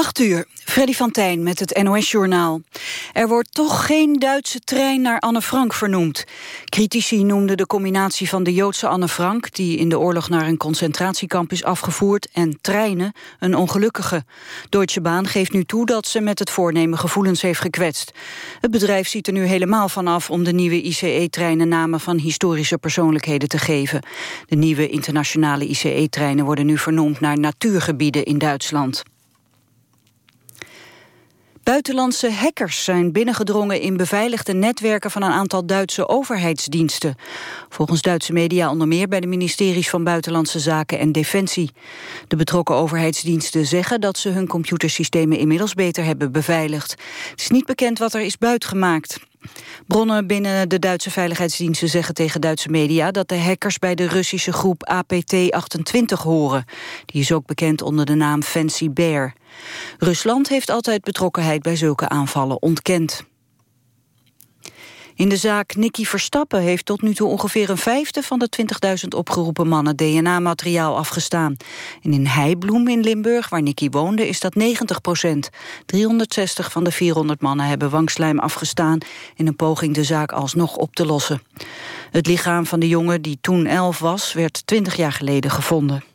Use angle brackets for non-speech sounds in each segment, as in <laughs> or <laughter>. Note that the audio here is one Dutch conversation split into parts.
8 uur, Freddy van Tijn met het NOS-journaal. Er wordt toch geen Duitse trein naar Anne Frank vernoemd. Critici noemden de combinatie van de Joodse Anne Frank... die in de oorlog naar een concentratiekamp is afgevoerd... en treinen een ongelukkige. Deutsche Bahn geeft nu toe dat ze met het voornemen gevoelens heeft gekwetst. Het bedrijf ziet er nu helemaal vanaf om de nieuwe ICE-treinen... namen van historische persoonlijkheden te geven. De nieuwe internationale ICE-treinen worden nu vernoemd... naar natuurgebieden in Duitsland. Buitenlandse hackers zijn binnengedrongen in beveiligde netwerken van een aantal Duitse overheidsdiensten. Volgens Duitse media onder meer bij de ministeries van Buitenlandse Zaken en Defensie. De betrokken overheidsdiensten zeggen dat ze hun computersystemen inmiddels beter hebben beveiligd. Het is niet bekend wat er is buitgemaakt. Bronnen binnen de Duitse veiligheidsdiensten zeggen tegen Duitse media dat de hackers bij de Russische groep APT-28 horen. Die is ook bekend onder de naam Fancy Bear. Rusland heeft altijd betrokkenheid bij zulke aanvallen ontkend. In de zaak Nicky Verstappen heeft tot nu toe ongeveer een vijfde van de 20.000 opgeroepen mannen DNA-materiaal afgestaan. En in Heibloem in Limburg, waar Nicky woonde, is dat 90 procent. 360 van de 400 mannen hebben wangslijm afgestaan in een poging de zaak alsnog op te lossen. Het lichaam van de jongen, die toen 11 was, werd 20 jaar geleden gevonden.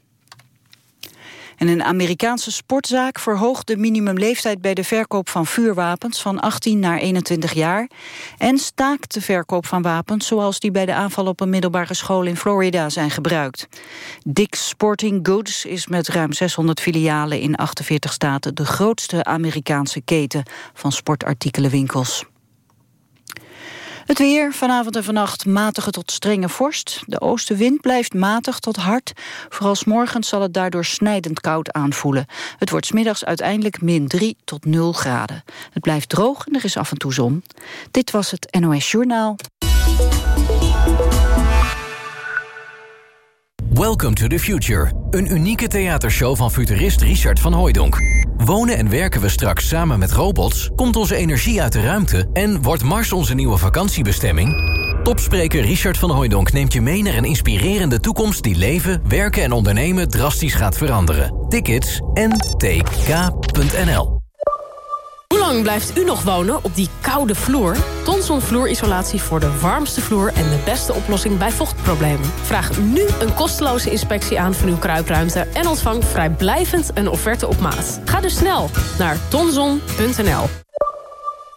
En een Amerikaanse sportzaak verhoogt de minimumleeftijd bij de verkoop van vuurwapens van 18 naar 21 jaar en staakt de verkoop van wapens zoals die bij de aanval op een middelbare school in Florida zijn gebruikt. Dick's Sporting Goods is met ruim 600 filialen in 48 staten de grootste Amerikaanse keten van sportartikelenwinkels. Het weer, vanavond en vannacht matige tot strenge vorst. De oostenwind blijft matig tot hard. Vooral morgens zal het daardoor snijdend koud aanvoelen. Het wordt smiddags uiteindelijk min 3 tot 0 graden. Het blijft droog en er is af en toe zon. Dit was het NOS Journaal. Welcome to the Future. Een unieke theatershow van futurist Richard van Hooijdonk. Wonen en werken we straks samen met robots? Komt onze energie uit de ruimte? En wordt Mars onze nieuwe vakantiebestemming? Topspreker Richard van Hooijdonk neemt je mee naar een inspirerende toekomst... die leven, werken en ondernemen drastisch gaat veranderen. Tickets ntk.nl lang blijft u nog wonen op die koude vloer? Tonson vloerisolatie voor de warmste vloer en de beste oplossing bij vochtproblemen. Vraag nu een kosteloze inspectie aan van uw kruipruimte... en ontvang vrijblijvend een offerte op maat. Ga dus snel naar tonson.nl.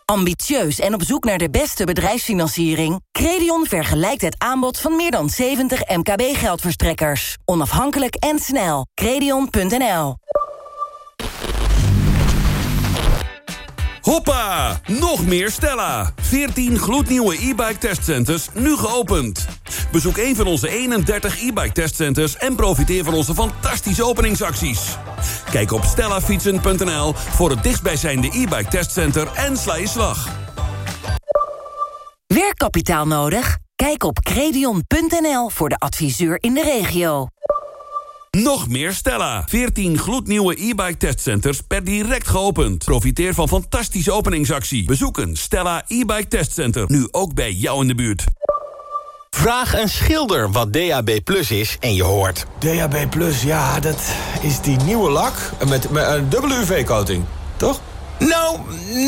Ambitieus en op zoek naar de beste bedrijfsfinanciering? Credion vergelijkt het aanbod van meer dan 70 MKB-geldverstrekkers. Onafhankelijk en snel. Credion.nl Hoppa! Nog meer Stella. 14 gloednieuwe e-bike testcenters, nu geopend. Bezoek een van onze 31 e-bike testcenters... en profiteer van onze fantastische openingsacties. Kijk op stellafietsen.nl voor het dichtstbijzijnde e-bike testcenter... en sla je slag. Werkkapitaal nodig? Kijk op credion.nl voor de adviseur in de regio. Nog meer Stella. 14 gloednieuwe e-bike testcenters per direct geopend. Profiteer van fantastische openingsactie. Bezoek een Stella e-bike testcenter. Nu ook bij jou in de buurt. Vraag een schilder wat DAB Plus is en je hoort. DAB Plus, ja, dat is die nieuwe lak met, met een dubbele UV-coating, toch? Nou,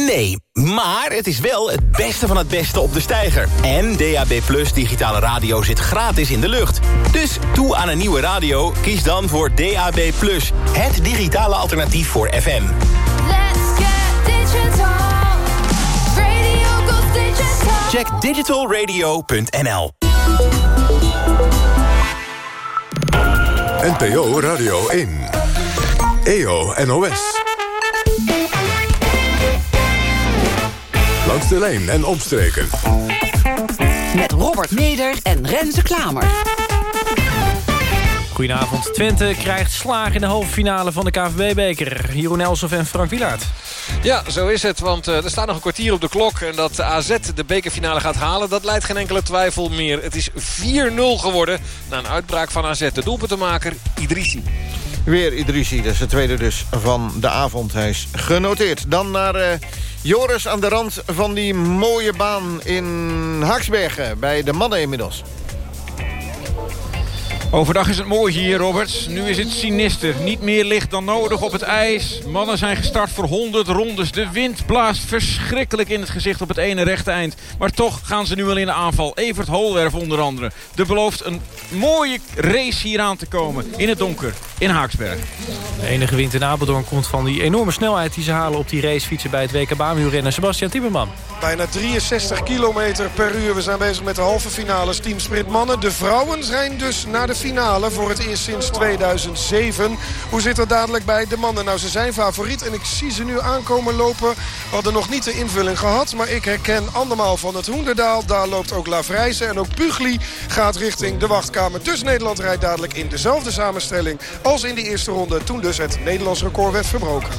nee. Maar het is wel het beste van het beste op de steiger. En DAB Plus digitale radio zit gratis in de lucht. Dus toe aan een nieuwe radio, kies dan voor DAB Plus. Het digitale alternatief voor FM. Let's get digital. Radio goes digital. Check digitalradio.nl NPO Radio 1. EO NOS. Langs de lijn en omstreken. Met Robert Meder en Renze Klamer. Goedenavond. Twente krijgt slaag in de halve finale van de KVB-beker. Jeroen Elsof en Frank Wilaert. Ja, zo is het. Want uh, er staat nog een kwartier op de klok. En dat AZ de bekerfinale gaat halen, dat leidt geen enkele twijfel meer. Het is 4-0 geworden na een uitbraak van AZ. De doelpuntenmaker Idrissi. Weer Idrissi, dat is de tweede dus van de avond. Hij is genoteerd. Dan naar uh, Joris aan de rand van die mooie baan in Haaksbergen. Bij de mannen inmiddels. Overdag is het mooi hier, Roberts. Nu is het sinister. Niet meer licht dan nodig op het ijs. Mannen zijn gestart voor 100 rondes. De wind blaast verschrikkelijk in het gezicht op het ene rechte eind. Maar toch gaan ze nu wel in de aanval. Evert Holwerf onder andere. Er belooft een mooie race hier aan te komen. In het donker, in Haaksberg. De enige wind in Apeldoorn komt van die enorme snelheid... die ze halen op die racefietsen bij het WK baanwielrennen. Sebastian Timmerman. Bijna 63 kilometer per uur. We zijn bezig met de halve finales. Team Sprint Mannen. De vrouwen zijn dus naar de finale voor het eerst sinds 2007. Hoe zit het dadelijk bij de mannen? Nou, ze zijn favoriet en ik zie ze nu aankomen lopen. We hadden nog niet de invulling gehad, maar ik herken andermaal van het Hoenderdaal. Daar loopt ook Lavrijzen en ook Pugli gaat richting de wachtkamer. Dus Nederland rijdt dadelijk in dezelfde samenstelling als in de eerste ronde. Toen dus het Nederlands record werd verbroken.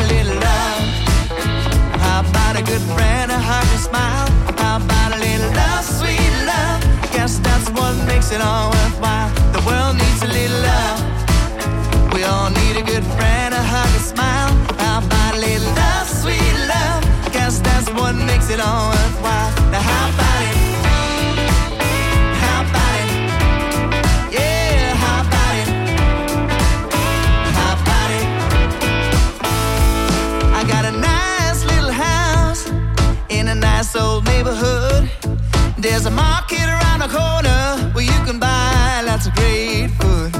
A little love? A good friend, a smile? A little love, sweet love? Guess that's what makes it all worthwhile. The world needs a little love. We all need a good friend, a hug, a smile. A little love, sweet love? Guess that's what makes it all worthwhile. There's a market around the corner where you can buy lots of great food.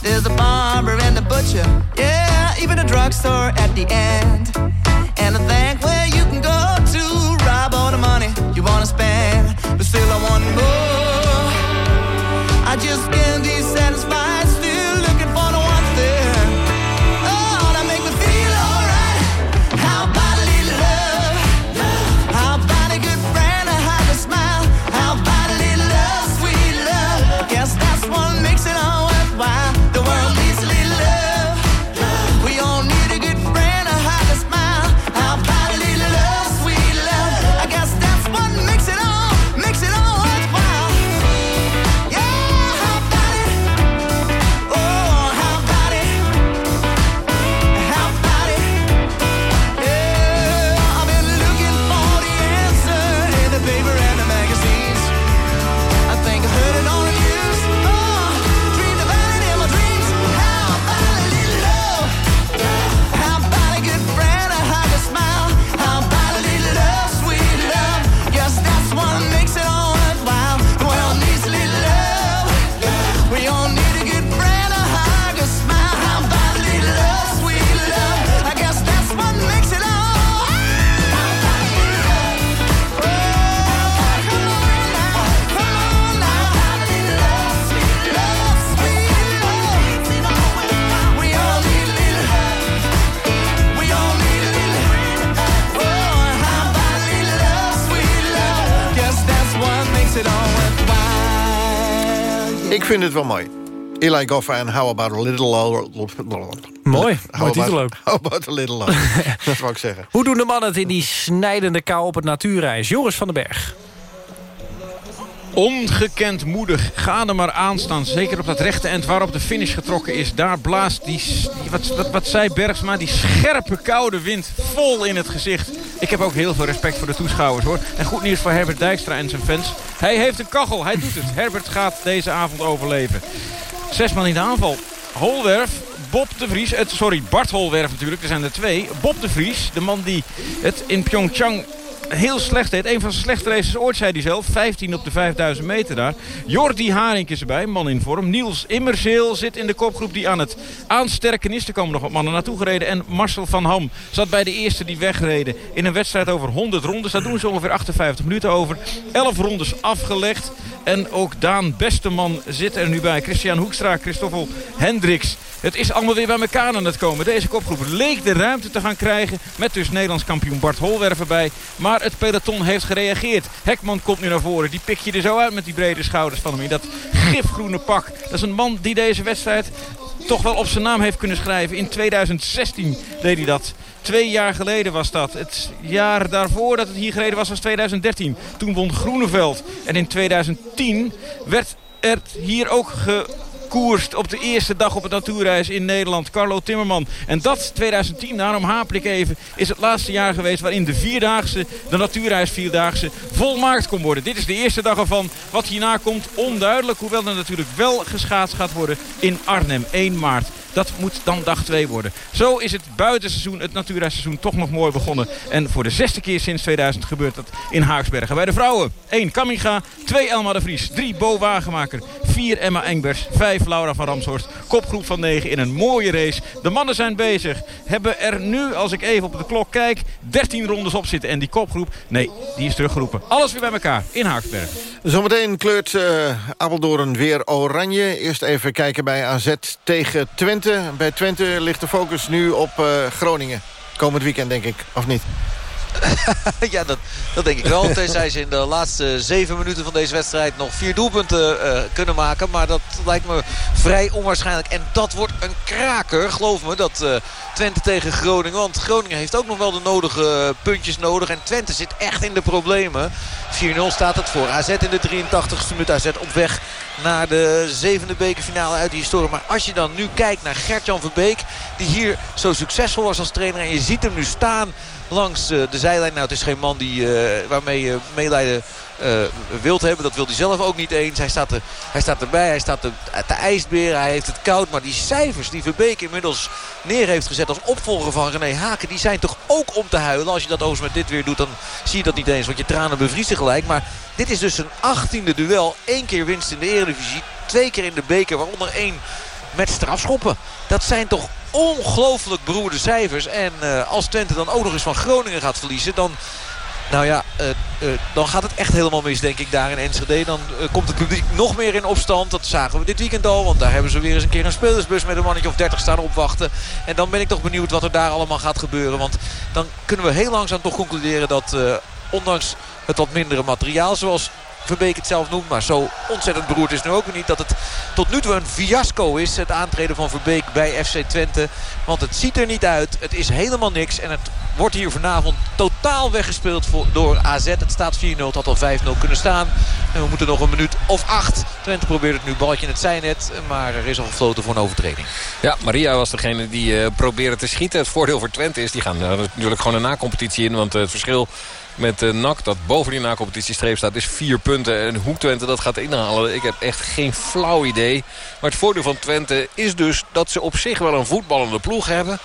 There's a barber and a butcher, yeah, even a drugstore at the end. Vind het wel mooi. Eli Goffa en How About a Little Love. Mooi, How mooi titel about- ook. How About a Little Love. <laughs> dat wou ik zeggen. Hoe doen de mannen het in die snijdende kou op het natuurreis? Joris van den Berg. Ongekend moedig. Ga er maar aan staan. Zeker op dat rechte eind waarop de finish getrokken is. Daar blaast die, die wat, wat, wat zei Bergsma, die scherpe koude wind vol in het gezicht. Ik heb ook heel veel respect voor de toeschouwers hoor. En goed nieuws voor Herbert Dijkstra en zijn fans. Hij heeft een kachel, hij doet het. Herbert gaat deze avond overleven. Zes man in de aanval. Holwerf, Bob de Vries. Het, sorry, Bart Holwerf natuurlijk. Er zijn er twee. Bob de Vries, de man die het in Pyeongchang heel slecht deed. Een van zijn slechte races ooit, zei hij zelf. 15 op de 5000 meter daar. Jordi Haring is erbij, man in vorm. Niels Immerzeel zit in de kopgroep die aan het aansterken is. Er komen nog wat mannen naartoe gereden. En Marcel van Ham zat bij de eerste die wegreden. In een wedstrijd over 100 rondes. Daar doen ze ongeveer 58 minuten over. 11 rondes afgelegd. En ook Daan Besteman zit er nu bij. Christian Hoekstra, Christoffel Hendricks. Het is allemaal weer bij elkaar aan het komen. Deze kopgroep leek de ruimte te gaan krijgen. Met dus Nederlands kampioen Bart Holwerven bij. Maar het peloton heeft gereageerd. Hekman komt nu naar voren. Die pik je er zo uit met die brede schouders van hem. In dat gifgroene pak. Dat is een man die deze wedstrijd toch wel op zijn naam heeft kunnen schrijven. In 2016 deed hij dat. Twee jaar geleden was dat. Het jaar daarvoor dat het hier gereden was was 2013. Toen won Groeneveld. En in 2010 werd er hier ook gekoerst op de eerste dag op het natuurreis in Nederland. Carlo Timmerman. En dat 2010, daarom haper ik even, is het laatste jaar geweest waarin de vierdaagse, de natuurreis vierdaagse, volmaakt kon worden. Dit is de eerste dag ervan. Wat hierna komt, onduidelijk. Hoewel er natuurlijk wel geschaatst gaat worden in Arnhem, 1 maart. Dat moet dan dag 2 worden. Zo is het buitenseizoen, het natuurreisseizoen, toch nog mooi begonnen. En voor de zesde keer sinds 2000 gebeurt dat in Haaksbergen. Bij de vrouwen 1 Kamminga, 2 Elma de Vries, 3 Bo Wagenmaker, 4 Emma Engbers, 5 Laura van Ramshorst. Kopgroep van 9 in een mooie race. De mannen zijn bezig. Hebben er nu, als ik even op de klok kijk, 13 rondes op zitten. En die kopgroep, nee, die is teruggeroepen. Alles weer bij elkaar in Haaksbergen. Zometeen kleurt uh, Apeldoorn weer oranje. Eerst even kijken bij AZ tegen Twente. Bij Twente ligt de focus nu op uh, Groningen. Komend weekend, denk ik, of niet? <laughs> ja, dat, dat denk ik wel. <laughs> Tenzij ze in de laatste zeven minuten van deze wedstrijd nog vier doelpunten uh, kunnen maken. Maar dat lijkt me vrij onwaarschijnlijk. En dat wordt een kraker, geloof me, dat uh, Twente tegen Groningen. Want Groningen heeft ook nog wel de nodige puntjes nodig. En Twente zit echt in de problemen. 4-0 staat het voor AZ in de 83ste minuut. AZ op weg naar de zevende bekerfinale uit de historie. Maar als je dan nu kijkt naar Gert-Jan Verbeek... die hier zo succesvol was als trainer... en je ziet hem nu staan langs uh, de zijlijn. Nou, het is geen man die, uh, waarmee je meelijden wilt hebben. Dat wil hij zelf ook niet eens. Hij staat, er, hij staat erbij, hij staat te, te ijsberen, hij heeft het koud. Maar die cijfers die Verbeek inmiddels neer heeft gezet als opvolger van René Haken... die zijn toch ook om te huilen. Als je dat overigens met dit weer doet, dan zie je dat niet eens. Want je tranen bevriezen gelijk. Maar dit is dus een achttiende duel. Eén keer winst in de Eredivisie. Twee keer in de beker, waaronder één met strafschoppen. Dat zijn toch ongelooflijk beroerde cijfers. En uh, als Twente dan ook nog eens van Groningen gaat verliezen... dan, nou ja, uh, uh, dan gaat het echt helemaal mis, denk ik, daar in Enschede. Dan komt het publiek nog meer in opstand. Dat zagen we dit weekend al. Want daar hebben ze weer eens een keer een spelersbus met een mannetje of 30 staan opwachten. En dan ben ik toch benieuwd wat er daar allemaal gaat gebeuren. Want dan kunnen we heel langzaam toch concluderen dat... ondanks het wat mindere materiaal, zoals Verbeek het zelf noemt. Maar zo ontzettend beroerd is nu ook niet dat het tot nu toe een fiasco is. Het aantreden van Verbeek bij FC Twente. Want het ziet er niet uit. Het is helemaal niks. En het wordt hier vanavond totaal weggespeeld door AZ. Het staat 4-0. Het had al 5-0 kunnen staan. En we moeten nog een minuut of acht. Twente probeert het nu balletje in het zijnet. Maar er is al gefloten voor een overtreding. Ja, Maria was degene die uh, probeerde te schieten. Het voordeel voor Twente is, die gaan uh, natuurlijk gewoon een nacompetitie in. Want uh, het verschil met uh, NAC dat boven die na-competitiestreep staat is vier punten. En hoe Twente dat gaat inhalen, ik heb echt geen flauw idee. Maar het voordeel van Twente is dus dat ze op zich wel een voetballende ploeg hebben.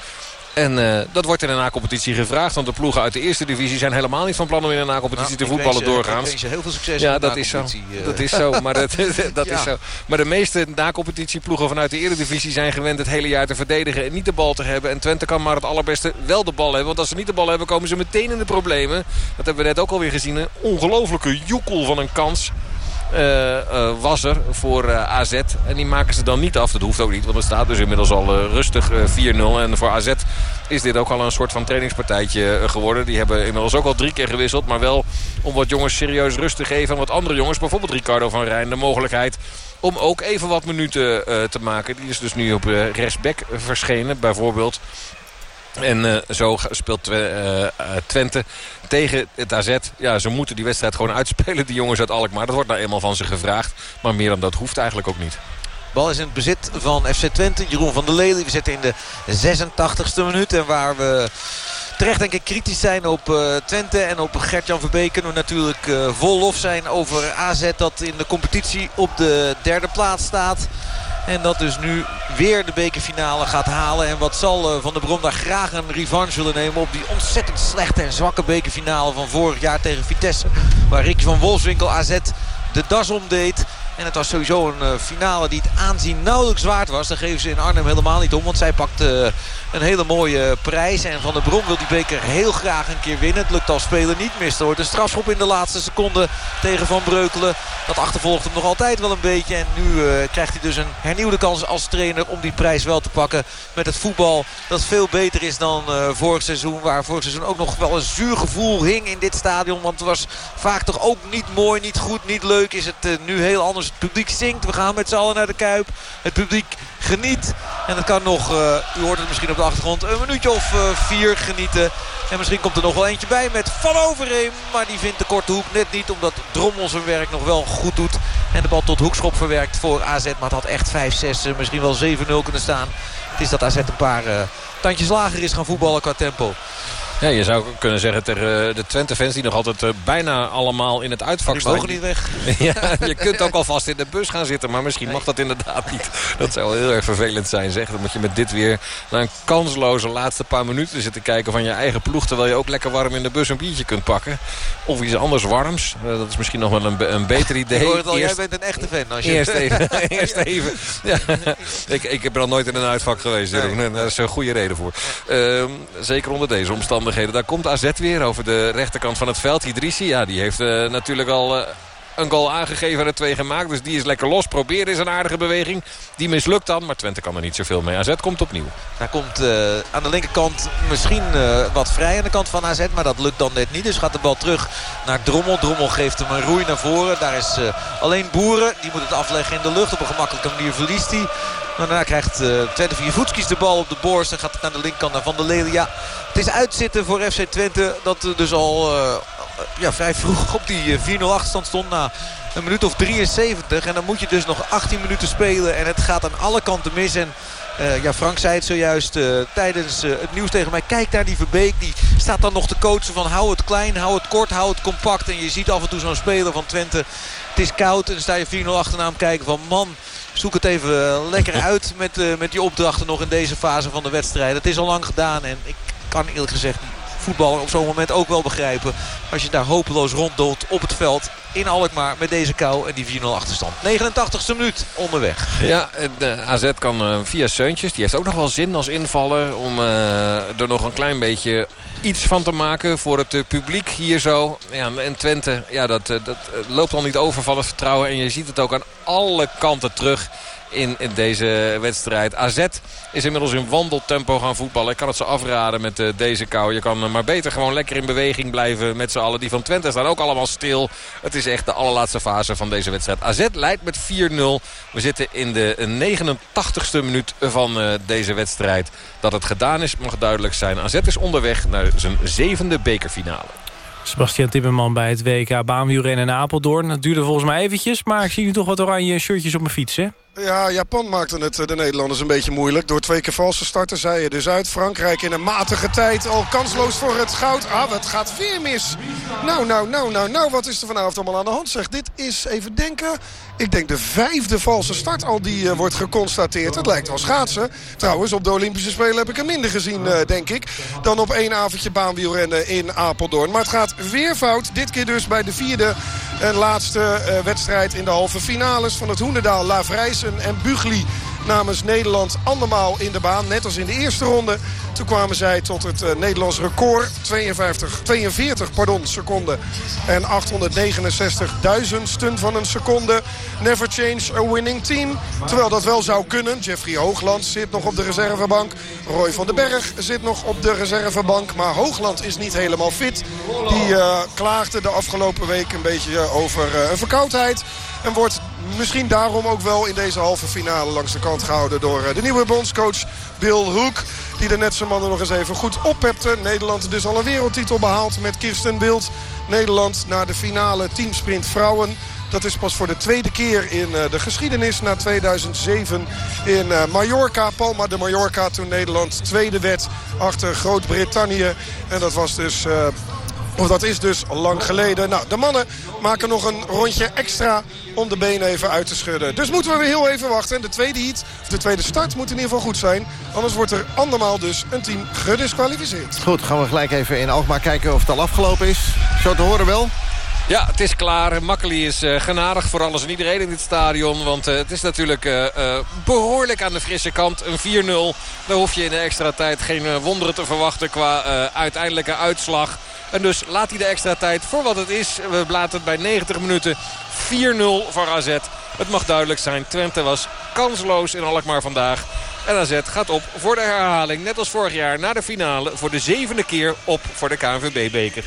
En uh, dat wordt in de na-competitie gevraagd. Want de ploegen uit de eerste divisie zijn helemaal niet van plan om in de na-competitie nou, te voetballen doorgaans. Ik heel veel succes ja, dat is zo. Uh. Dat is zo. Maar, dat, <laughs> <laughs> dat ja. is zo. maar de meeste na-competitieploegen vanuit de eredivisie zijn gewend het hele jaar te verdedigen en niet de bal te hebben. En Twente kan maar het allerbeste wel de bal hebben. Want als ze niet de bal hebben komen ze meteen in de problemen. Dat hebben we net ook alweer gezien. Een ongelofelijke joekel van een kans. Uh, uh, was er voor uh, AZ. En die maken ze dan niet af. Dat hoeft ook niet, want het staat dus inmiddels al rustig 4-0. En voor AZ is dit ook al een soort van trainingspartijtje geworden. Die hebben inmiddels ook al drie keer gewisseld. Maar wel om wat jongens serieus rust te geven. En wat andere jongens, bijvoorbeeld Ricardo van Rijn, de mogelijkheid om ook even wat minuten te maken. Die is dus nu op rechtsback verschenen, bijvoorbeeld. En uh, zo speelt uh, Twente tegen het AZ. Ja, ze moeten die wedstrijd gewoon <laughs> uitspelen, die jongens uit Alkmaar. Dat wordt nou eenmaal van ze gevraagd. Maar meer dan dat hoeft eigenlijk ook niet. Bal is in het bezit van FC Twente. Jeroen van der Lely. We zitten in de 86e minuut. En waar we terecht denk ik kritisch zijn op Twente en op Gert-Jan Verbeek. Kunnen we natuurlijk vol lof zijn over AZ dat in de competitie op de derde plaats staat. En dat dus nu weer de bekerfinale gaat halen. En wat zal eh, Van der Brom daar graag een revanche willen nemen... op die ontzettend slechte en zwakke bekerfinale van vorig jaar tegen Vitesse. Waar Ricky van Wolfswinkel AZ de das omdeed. En het was sowieso een eh, finale die het aanzien nauwelijks waard was. Daar geven ze in Arnhem helemaal niet om. Want zij pakt eh, een hele mooie prijs. En Van der Brom wil die beker heel graag een keer winnen. Het lukt als speler niet. Mist hoor. De strafschop in de laatste seconde tegen Van Breukelen. Dat achtervolgt hem nog altijd wel een beetje. En nu eh, krijgt hij dus een hernieuwde kans als trainer om die prijs wel te pakken. Met het voetbal dat veel beter is dan vorig seizoen. Waar vorig seizoen ook nog wel een zuur gevoel hing in dit stadion. Want het was vaak toch ook niet mooi, niet goed, niet leuk. Is het nu heel anders. Het publiek zingt. We gaan met z'n allen naar de Kuip. Het publiek geniet. En het kan nog, eh, u hoort het misschien op de achtergrond, een minuutje of eh, vier genieten. En misschien komt er nog wel eentje bij met Van Overheem. Maar die vindt de korte hoek net niet. Omdat Drommel zijn werk nog wel goed doet. En de bal tot hoekschop verwerkt voor AZ. Maar het had echt 5, 6, eh, misschien wel 7-0 kunnen staan. Het is dat AZ een paar tandjes lager is gaan voetballen qua tempo. Ja, je zou kunnen zeggen tegen de Twente-fans die nog altijd eh, bijna allemaal in het uitvak Die staan. mogen niet weg. <laughs> Ja, je kunt ook alvast in de bus gaan zitten, maar misschien mag dat inderdaad niet. Dat zou wel heel erg vervelend zijn, zeg. Dan moet je met dit weer naar een kansloze laatste paar minuten zitten kijken van je eigen ploeg. Terwijl je ook lekker warm in de bus een biertje kunt pakken. Of iets anders warms. Eh, dat is misschien nog wel een, een beter <laughs> idee. Ik hoor het al, jij bent een echte fan. Als je... Eerst even. <laughs> Eerst even. Ja. Ik, ik heb er al nooit in een uitvak geweest. En Daar is een goede reden voor. Ehm, zeker onder deze omstandigheden. Daar komt AZ weer over de rechterkant van het veld. Idrissi, ja, die heeft eh, natuurlijk al... eh, een goal aangegeven en er twee gemaakt. Dus die is lekker los. Proberen is een aardige beweging. Die mislukt dan. Maar Twente kan er niet zoveel mee. AZ komt opnieuw. Daar komt eh, aan de linkerkant misschien wat vrij aan de kant van AZ. Maar dat lukt dan net niet. Dus gaat de bal terug naar Drommel. Drommel geeft hem een roei naar voren. Daar is alleen Boeren. Die moet het afleggen in de lucht. Op een gemakkelijke manier verliest hij. Daarna krijgt eh Twente Viervoetskis de bal op de borst. En gaat het naar de linkerkant naar Van der Leden. Ja, het is uitzitten voor FC Twente. Dat eh, dus al eh, ja, vrij vroeg op die eh, 4-0 achterstand stond. Na een minuut of 73. En dan moet je dus nog 18 minuten spelen. En het gaat aan alle kanten mis. En eh, ja, Frank zei het zojuist eh, tijdens eh, het nieuws tegen mij. Kijk naar die Verbeek. Die staat dan nog te coachen van hou het klein, hou het kort, hou het compact. En je ziet af en toe zo'n speler van Twente. Het is koud en dan sta je 4-0 achterna hem kijken van man... Zoek het even lekker <laughs> uit met, met die opdrachten nog in deze fase van de wedstrijd. Het is al lang gedaan en ik kan eerlijk gezegd voetballer op zo'n moment ook wel begrijpen. Als je daar hopeloos ronddolt op het veld in Alkmaar met deze kou en die 4-0 achterstand. 89ste minuut onderweg. Ja, en, eh, AZ kan eh, via Seuntjes. Die heeft ook nog wel zin als invaller. Om eh, er nog een klein beetje iets van te maken voor het publiek hier zo. Ja, en Twente, ja, dat, dat loopt al niet over van het vertrouwen. En je ziet het ook aan alle kanten terug in, deze wedstrijd. AZ is inmiddels in wandeltempo gaan voetballen. Ik kan het ze afraden met eh, deze kou. Je kan eh, maar beter gewoon lekker in beweging blijven met z'n allen. Die van Twente staan ook allemaal stil. Het is echt de allerlaatste fase van deze wedstrijd. AZ leidt met 4-0. We zitten in de 89ste minuut van eh, deze wedstrijd. Dat het gedaan is mag duidelijk zijn. AZ is onderweg naar zijn zevende bekerfinale. Sebastian Timmerman bij het WK baanwielrennen in Apeldoorn. Het duurde volgens mij eventjes, maar ik zie nu toch wat oranje shirtjes op mijn fiets, hè? Ja, Japan maakte het eh, de Nederlanders een beetje moeilijk. Door twee keer valse starten zei je dus uit. Frankrijk in een matige tijd al kansloos voor het goud. Ah, het gaat weer mis. Nou, nou, nou, nou, nou, wat is er vanavond allemaal aan de hand? Zeg, dit is, even denken, ik denk de vijfde valse start al die eh, wordt geconstateerd. Het lijkt wel schaatsen. Trouwens, op de Olympische Spelen heb ik er minder gezien, eh, denk ik... dan op één avondje baanwielrennen in Apeldoorn. Maar het gaat weer fout. Dit keer dus bij de vierde en laatste wedstrijd in de halve finales... van het Hoenderdaal, En Bugli namens Nederland andermaal in de baan. Net als in de eerste ronde. Toen kwamen zij tot het eh, Nederlands record. 52, 42 pardon, seconden. En 869.000ste van een seconde. Never change a winning team. Terwijl dat wel zou kunnen. Jeffrey Hoogland zit nog op de reservebank. Roy van den Berg zit nog op de reservebank. Maar Hoogland is niet helemaal fit. Die eh, klaagde de afgelopen week een beetje over eh, een verkoudheid. En wordt misschien daarom ook wel in deze halve finale langs de kant gehouden door eh, de nieuwe bondscoach Bill Hoek. Die de net zijn mannen nog eens even goed oppepte. Nederland dus al een wereldtitel behaald met Kirsten Wild. Nederland naar de finale teamsprint vrouwen. Dat is pas voor de tweede keer in eh, de geschiedenis na 2007 in eh, Mallorca. Palma de Mallorca toen Nederland tweede werd achter Groot-Brittannië. En dat was dus... Of dat is dus lang geleden. Nou, de mannen maken nog een rondje extra om de benen even uit te schudden. Dus moeten we weer heel even wachten. En de tweede heat, of de tweede start moet in ieder geval goed zijn. Anders wordt er andermaal dus een team gedisqualificeerd. Goed, gaan we gelijk even in Alkmaar kijken of het al afgelopen is. Zo te horen wel. Ja, het is klaar. Makkeli is uh, genadig voor alles en iedereen in dit stadion. Want uh, het is natuurlijk uh, behoorlijk aan de frisse kant. Een 4-0. Daar hoef je in de extra tijd geen wonderen te verwachten qua uiteindelijke uitslag. En dus laat hij de extra tijd voor wat het is. We laten het bij 90 minuten 4-0 voor AZ. Het mag duidelijk zijn. Twente was kansloos in Alkmaar vandaag. En AZ gaat op voor de herhaling. Net als vorig jaar naar de finale. Voor de zevende keer op voor de KNVB-beker.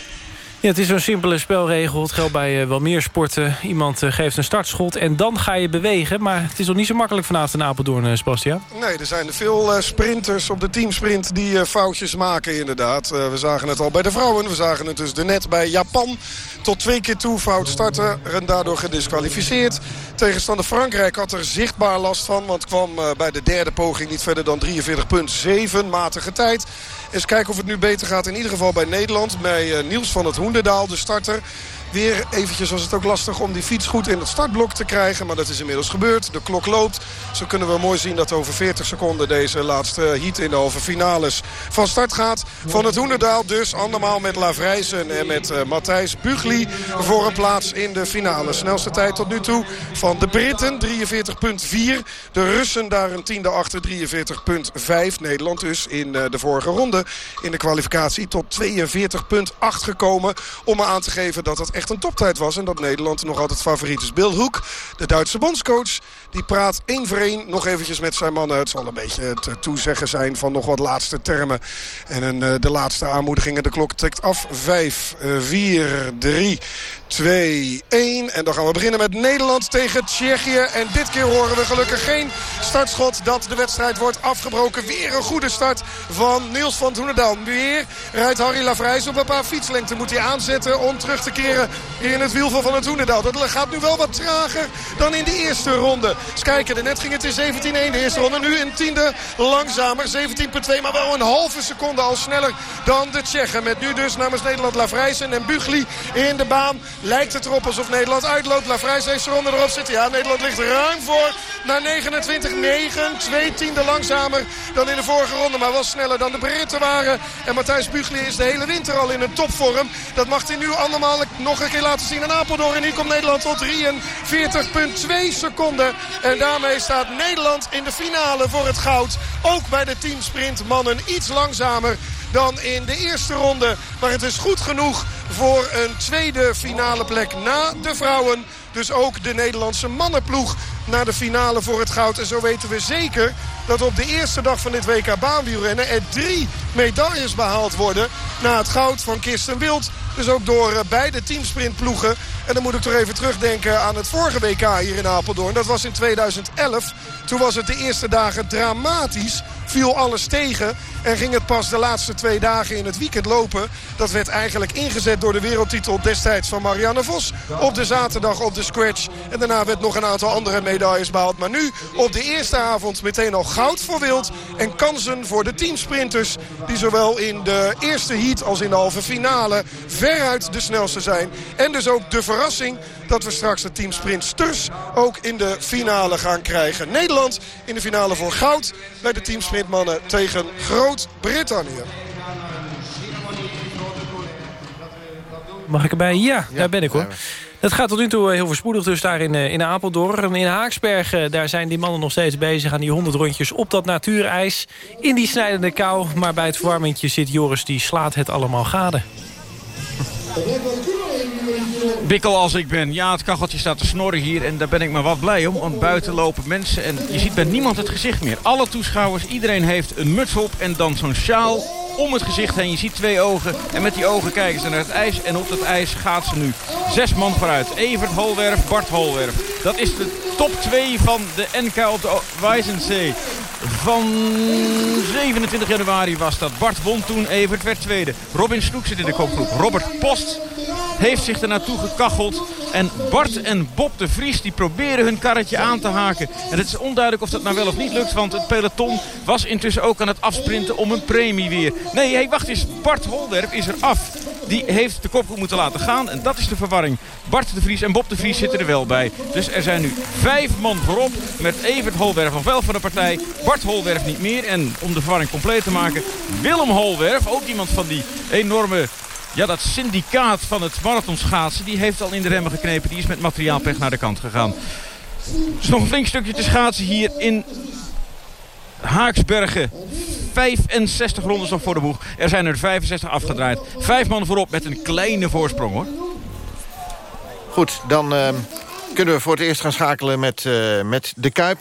Ja, het is zo'n simpele spelregel. Het geldt bij uh, wel meer sporten. Iemand uh, geeft een startschot en dan ga je bewegen. Maar het is nog niet zo makkelijk vanavond in Apeldoorn, uh, Sebastian. Nee, er zijn veel sprinters op de teamsprint die foutjes maken inderdaad. we zagen het al bij de vrouwen. We zagen het dus net bij Japan. Tot twee keer toe fout starten en daardoor gedisqualificeerd. Tegenstander Frankrijk had er zichtbaar last van. Want kwam bij de derde poging niet verder dan 43,7 matige tijd. Eens kijken of het nu beter gaat. In ieder geval bij Nederland. Bij Niels van het Hoenderdaal, de starter. Weer eventjes was het ook lastig om die fiets goed in het startblok te krijgen. Maar dat is inmiddels gebeurd. De klok loopt. Zo kunnen we mooi zien dat over 40 seconden deze laatste heat in de halve finales van start gaat. Van het Hoenderdaal dus andermaal met Lavrijsen en met uh, Matthijs Bugli voor een plaats in de finale. Snelste tijd tot nu toe van de Britten 43.4. De Russen daar een tiende achter 43.5. Nederland dus in uh, de vorige ronde in de kwalificatie tot 42.8 gekomen. Om aan te geven dat het echt een toptijd was. En dat Nederland nog altijd favoriet is. Bill Hoek, de Duitse bondscoach, die praat één voor één nog eventjes met zijn mannen. Het zal een beetje het toezeggen zijn van nog wat laatste termen. En een, de laatste aanmoedigingen. De klok tikt af. 5, 4, 3, 2, 1. En dan gaan we beginnen met Nederland tegen Tsjechië. En dit keer horen we gelukkig geen startschot dat de wedstrijd wordt afgebroken. Weer een goede start van Niels van Toenendaal. Weer rijdt Harry Lavrijs op een paar fietslengte. Moet hij aanzetten om terug te keren in het wiel van het Toenendaal. Dat gaat nu wel wat trager dan in de eerste ronde. Eens kijken, net ging het in 17-1 de eerste ronde. Nu een tiende langzamer, 17,2. Maar wel een halve seconde al sneller dan de Tsjechen. Met nu dus namens Nederland Lavrijsen en Bugli in de baan. Lijkt het erop alsof Nederland uitloopt. Lavrijs heeft zijn ronde erop zitten. Ja, Nederland ligt ruim voor naar 29-9. Twee tiende langzamer dan in de vorige ronde. Maar wel sneller dan de Britten waren. En Matthijs Bugli is de hele winter al in een topvorm. Dat mag hij nu allemaal nog een keer laten zien aan Apeldoorn. En hier komt Nederland tot 43,2 seconden. En daarmee staat Nederland in de finale voor het goud. Ook bij de teamsprint mannen iets langzamer dan in de eerste ronde. Maar het is goed genoeg voor een tweede finale plek na de vrouwen. Dus ook de Nederlandse mannenploeg naar de finale voor het goud. En zo weten we zeker dat op de eerste dag van dit WK baanwielrennen... er drie medailles behaald worden na het goud van Kirsten Wild. Dus ook door beide teamsprintploegen. En dan moet ik toch even terugdenken aan het vorige WK hier in Apeldoorn. Dat was in 2011. Toen was het de eerste dagen dramatisch. Viel alles tegen en ging het pas de laatste twee dagen in het weekend lopen. Dat werd eigenlijk ingezet door de wereldtitel destijds van Marianne Vos. Op de zaterdag op de scratch. En daarna werd nog een aantal andere medailles behaald. Maar nu op de eerste avond meteen al goud voor Wild. En kansen voor de teamsprinters. Die zowel in de eerste heat als in de halve finale veruit de snelste zijn. En dus ook de verrassing dat we straks de teamsprintsters ook in de finale gaan krijgen. Nederland in de finale voor goud bij de teamsprintmannen tegen Groot-Brittannië. Mag ik erbij? Ja, daar ben ik hoor. Het gaat tot nu toe heel voorspoedig dus daar in, in Apeldoorn. In Haaksbergen daar zijn die mannen nog steeds bezig aan die 100 rondjes op dat natuurijs. In die snijdende kou. Maar bij het verwarmingje zit Joris, die slaat het allemaal gade. <laughs> Bikkel als ik ben. Ja, het kacheltje staat te snorren hier en daar ben ik maar wat blij om. Want buiten lopen mensen en je ziet bij niemand het gezicht meer. Alle toeschouwers, iedereen heeft een muts op en dan zo'n sjaal om het gezicht heen. Je ziet twee ogen en met die ogen kijken ze naar het ijs. En op dat ijs gaat ze nu. Zes man vooruit. Evert Holwerf, Bart Holwerf. Dat is de top 2 van de NK op de Wijzenzee. Van 27 januari was dat. Bart won toen, Evert werd tweede. Robin Snoek zit in de kopgroep. Robert Post heeft zich er naartoe gekacheld. En Bart en Bob de Vries die proberen hun karretje aan te haken. En het is onduidelijk of dat nou wel of niet lukt. Want het peloton was intussen ook aan het afsprinten om een premie weer. Nee, hey, wacht eens. Bart Holderp is er af. die heeft de kopgroep moeten laten gaan. En dat is de verwarring. Bart de Vries en Bob de Vries zitten er wel bij. Dus er zijn nu vijf man voorop met Evert Holwerf al wel van de partij. Bart Holwerf niet meer. En om de verwarring compleet te maken, Willem Holwerf, ook iemand van die enorme ja, dat syndicaat van het marathonschaatsen... die heeft al in de remmen geknepen. Die is met materiaalpech naar de kant gegaan. Er is nog een flink stukje te schaatsen hier in Haaksbergen. 65 rondes nog voor de boeg. Er zijn er 65 afgedraaid. Vijf man voorop met een kleine voorsprong hoor. Goed, dan eh, kunnen we voor het eerst gaan schakelen met, eh, met de Kuip.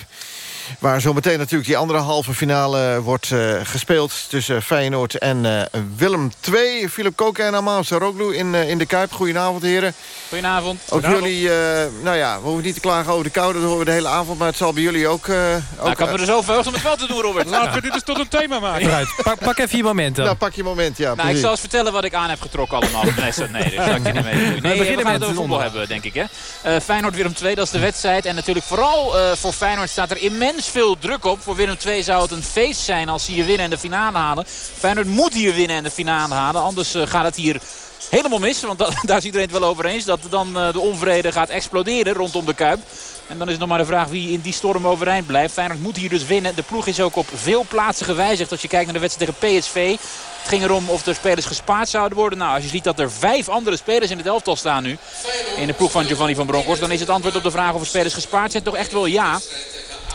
Waar zometeen natuurlijk die andere halve finale wordt eh, gespeeld... tussen Feyenoord en eh, Willem II. Philip Koken en Amal Saroglu in, eh, in de Kuip. Goedenavond, heren. Goedenavond. Ook jullie, eh, nou ja, we hoeven niet te klagen over de koude. Dat horen we de hele avond, maar het zal bij jullie ook... eh ook Nou, ik had me er zo verheugd om het wel te doen, Robert. Laten we dit eens tot een thema maken. Pak, pak even je momenten. Nou, pak je moment, ja. Nou, ik zal eens vertellen wat ik aan heb getrokken allemaal. Nee, dat- nee, dat zal ik je niet mee doen. Nee, we, beginnen gaan met het over voetbal hebben, denk ik. Hè? Eh, Feyenoord Willem II, dat is de wedstrijd. En natuurlijk vooral eh, voor Feyenoord staat er immens veel druk op. Voor Willem II zou het een feest zijn als ze hier winnen en de finale halen. Feyenoord moet hier winnen en de finale halen. Anders eh, gaat het hier helemaal mis. Want <laughs> daar is iedereen het wel over eens. Dat dan eh, de onvrede gaat exploderen rondom de Kuip. En dan is nog maar de vraag wie in die storm overeind blijft. Feyenoord moet hier dus winnen. De ploeg is ook op veel plaatsen gewijzigd. Als je kijkt naar de wedstrijd tegen PSV. Het ging erom of er spelers gespaard zouden worden. Nou, als je ziet dat er vijf andere spelers in het elftal staan nu. In de ploeg van Giovanni van Bronckhorst. Dan is het antwoord op de vraag of er spelers gespaard zijn toch echt wel ja.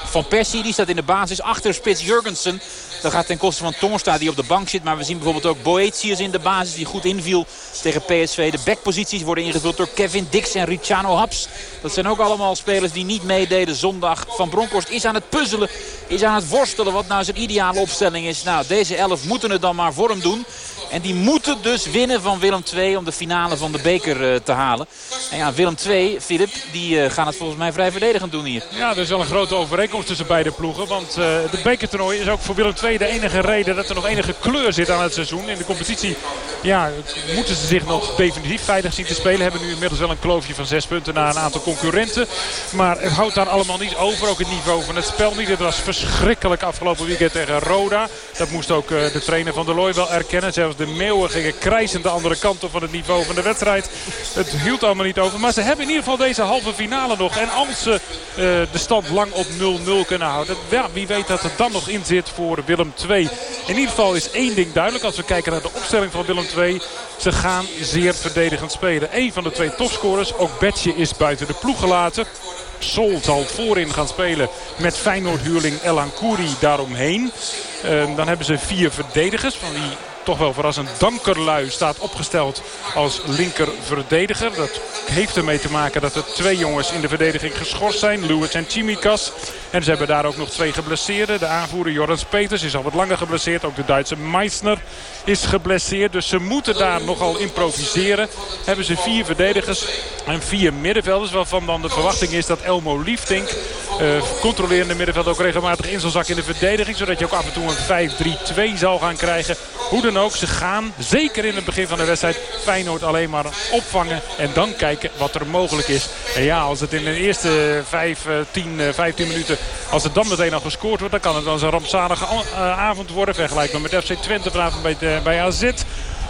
Van Persie, die staat in de basis achter Spits Jurgensen. Dat gaat ten koste van Toornstra die op de bank zit. Maar we zien bijvoorbeeld ook Boetius in de basis die goed inviel tegen PSV. De backposities worden ingevuld door Kevin Dix en Ricciano Haps. Dat zijn ook allemaal spelers die niet meededen zondag. Van Bronckhorst is aan het puzzelen, is aan het worstelen wat nou zijn ideale opstelling is. Nou, deze elf moeten het dan maar voor hem doen. En die moeten dus winnen van Willem II om de finale van de beker eh, te halen. En ja, Willem II, Filip, die eh, gaan het volgens mij vrij verdedigend doen hier. Ja, er is wel een grote overeenkomst tussen beide ploegen. Want eh de bekertoernooi is ook voor Willem II de enige reden dat er nog enige kleur zit aan het seizoen. In de competitie ja, moeten ze zich nog definitief veilig zien te spelen. Hebben nu inmiddels wel een kloofje van zes punten naar een aantal concurrenten. Maar het houdt daar allemaal niet over. Ook het niveau van het spel niet. Het was verschrikkelijk afgelopen weekend tegen Roda. Dat moest ook de trainer van de Looy wel erkennen. Zelfs de meeuwen gingen krijzend de andere kant op van het niveau van de wedstrijd. Het hield allemaal niet over. Maar ze hebben in ieder geval deze halve finale nog. En als ze eh, de stand lang op 0-0 kunnen houden. Ja, wie weet dat het dan nog in zit voor Willem II. In ieder geval is één ding duidelijk. Als we kijken naar de opstelling van Willem II. Ze gaan zeer verdedigend spelen. Eén van de twee topscorers, ook Betje, is buiten de ploeg gelaten. Sol zal voorin gaan spelen met Feyenoord-huurling El Ankouri daaromheen. Ehm, dan hebben ze vier verdedigers van wie toch wel verrassend Dankerlui staat opgesteld als linker verdediger. Dat heeft ermee te maken dat er twee jongens in de verdediging geschorst zijn. Lewis en Chimikas. En ze hebben daar ook nog twee geblesseerden. De aanvoerder Jorans Peters is al wat langer geblesseerd. Ook de Duitse Meissner is geblesseerd. Dus ze moeten daar nogal improviseren. Hebben ze vier verdedigers en vier middenvelders. Waarvan dan de verwachting is dat Elmo Liefdink, eh, controlerende middenveld, ook regelmatig in zal in de verdediging. Zodat je ook af en toe een 5-3-2 zal gaan krijgen. Hoe dan ook, ze gaan zeker in het begin van de wedstrijd Feyenoord alleen maar opvangen. En dan kijken wat er mogelijk is. En ja, als het in de eerste 5, 10, 15 minuten, als het dan meteen al gescoord wordt, dan kan het eens een rampzalige eh, avond worden. Vergelijkbaar met FC Twente vanavond bij, bij AZ.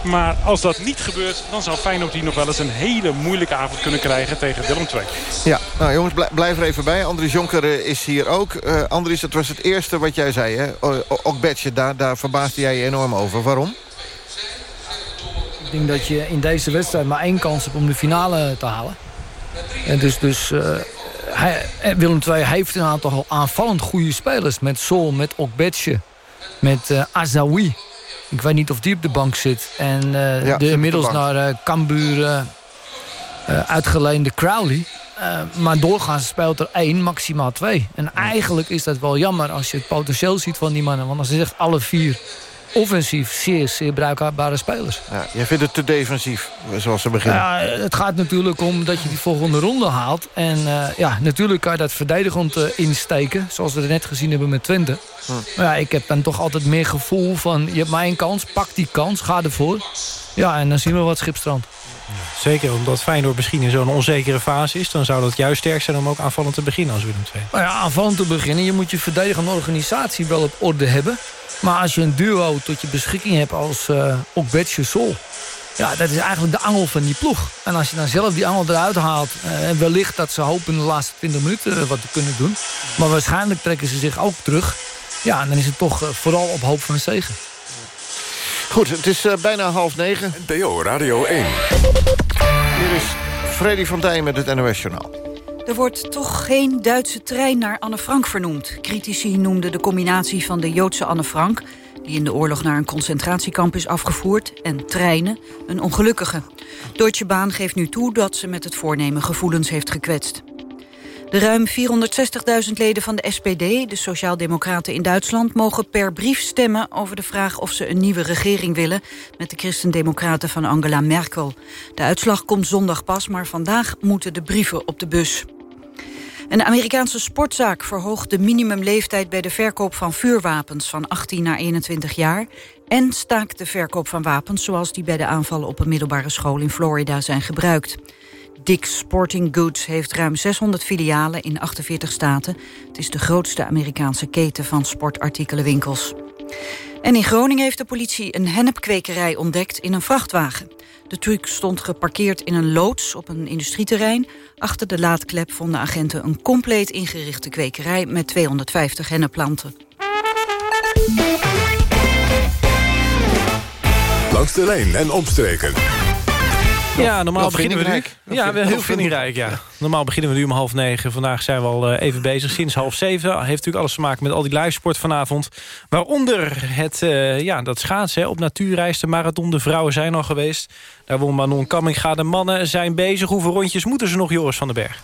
Maar als dat niet gebeurt, dan zou Feyenoord hier nog wel eens een hele moeilijke avond kunnen krijgen tegen Willem II. Ja, nou jongens, blij- blijf er even bij. Andries Jonker eh, is hier ook. Eh Andries, dat was het eerste wat jij zei, hè? Okbetje, daar, daar verbaasde jij je enorm over. Waarom? Ik denk dat je in deze wedstrijd maar één kans hebt om de finale te halen. En dus dus eh, hij, Willem II heeft een aantal aanvallend goede spelers. Met Sol, met Okbetje, met Azawi. Ik weet niet of die op de bank zit. En eh, de de inmiddels naar eh Cambuur eh, uitgeleende Crowley. Maar doorgaans speelt er één, maximaal twee. En eigenlijk is dat wel jammer als je het potentieel ziet van die mannen. Want dan zijn echt alle vier offensief zeer, zeer bruikbare spelers. Ja, jij vindt het te defensief, zoals ze beginnen. Ja, het gaat natuurlijk om dat je die volgende ronde haalt. En eh, ja, natuurlijk kan je dat verdedigend eh, insteken. Zoals we het net gezien hebben met Twente. Maar ja, ik heb dan toch altijd meer gevoel van... je hebt maar één kans, pak die kans, ga ervoor. Ja, en dan zien we wat schipstrand. Zeker omdat Feyenoord misschien in zo'n onzekere fase is... dan zou dat juist sterk zijn om ook aanvallend te beginnen als Willem II. Nou ja, aanvallend te beginnen. Je moet je verdedigende organisatie wel op orde hebben. Maar als je een duo tot je beschikking hebt als uh, Okbetje Sol... Ja, dat is eigenlijk de angel van die ploeg. En als je dan zelf die angel eruit haalt... eh, en wellicht dat ze hopen in de laatste 20 minuten eh, wat te kunnen doen. Maar waarschijnlijk trekken ze zich ook terug. Ja, dan is het toch eh, vooral op hoop van zegen. Goed, het is eh, bijna half negen. NPO Radio 1. Hier is Freddy van Dijn met het NOS-journaal. Er wordt toch geen Duitse trein naar Anne Frank vernoemd. Critici noemden de combinatie van de Joodse Anne Frank... die in de oorlog naar een concentratiekamp is afgevoerd... en treinen, een ongelukkige. Deutsche Bahn geeft nu toe dat ze met het voornemen gevoelens heeft gekwetst. De ruim 460.000 leden van de SPD, de Sociaaldemocraten in Duitsland... mogen per brief stemmen over de vraag of ze een nieuwe regering willen... met de christendemocraten van Angela Merkel. De uitslag komt zondag pas, maar vandaag moeten de brieven op de bus. Een Amerikaanse sportzaak verhoogt de minimumleeftijd... bij de verkoop van vuurwapens van 18 naar 21 jaar... en staakt de verkoop van wapens... zoals die bij de aanvallen op een middelbare school in Florida zijn gebruikt. Dick's Sporting Goods heeft ruim 600 filialen in 48 staten. Het is de grootste Amerikaanse keten van sportartikelenwinkels. En in Groningen heeft de politie een hennepkwekerij ontdekt in een vrachtwagen. De truck stond geparkeerd in een loods op een industrieterrein. Achter de laadklep vonden agenten een compleet ingerichte kwekerij... met 250 hennepplanten. Langs de lijn en omstreken. Ja, normaal beginnen we nu. Ja, heel vindingrijk, ja. Normaal beginnen we nu om half negen. Vandaag zijn we al eh, even bezig, sinds half zeven. Heeft natuurlijk alles te maken met al die livesport vanavond. Waaronder het, eh, ja, dat schaatsen hè, op natuurreis. De marathon, de vrouwen zijn al geweest. Daar won Manon Kamminga. De mannen zijn bezig. Hoeveel rondjes moeten ze nog, Joris van den Berg?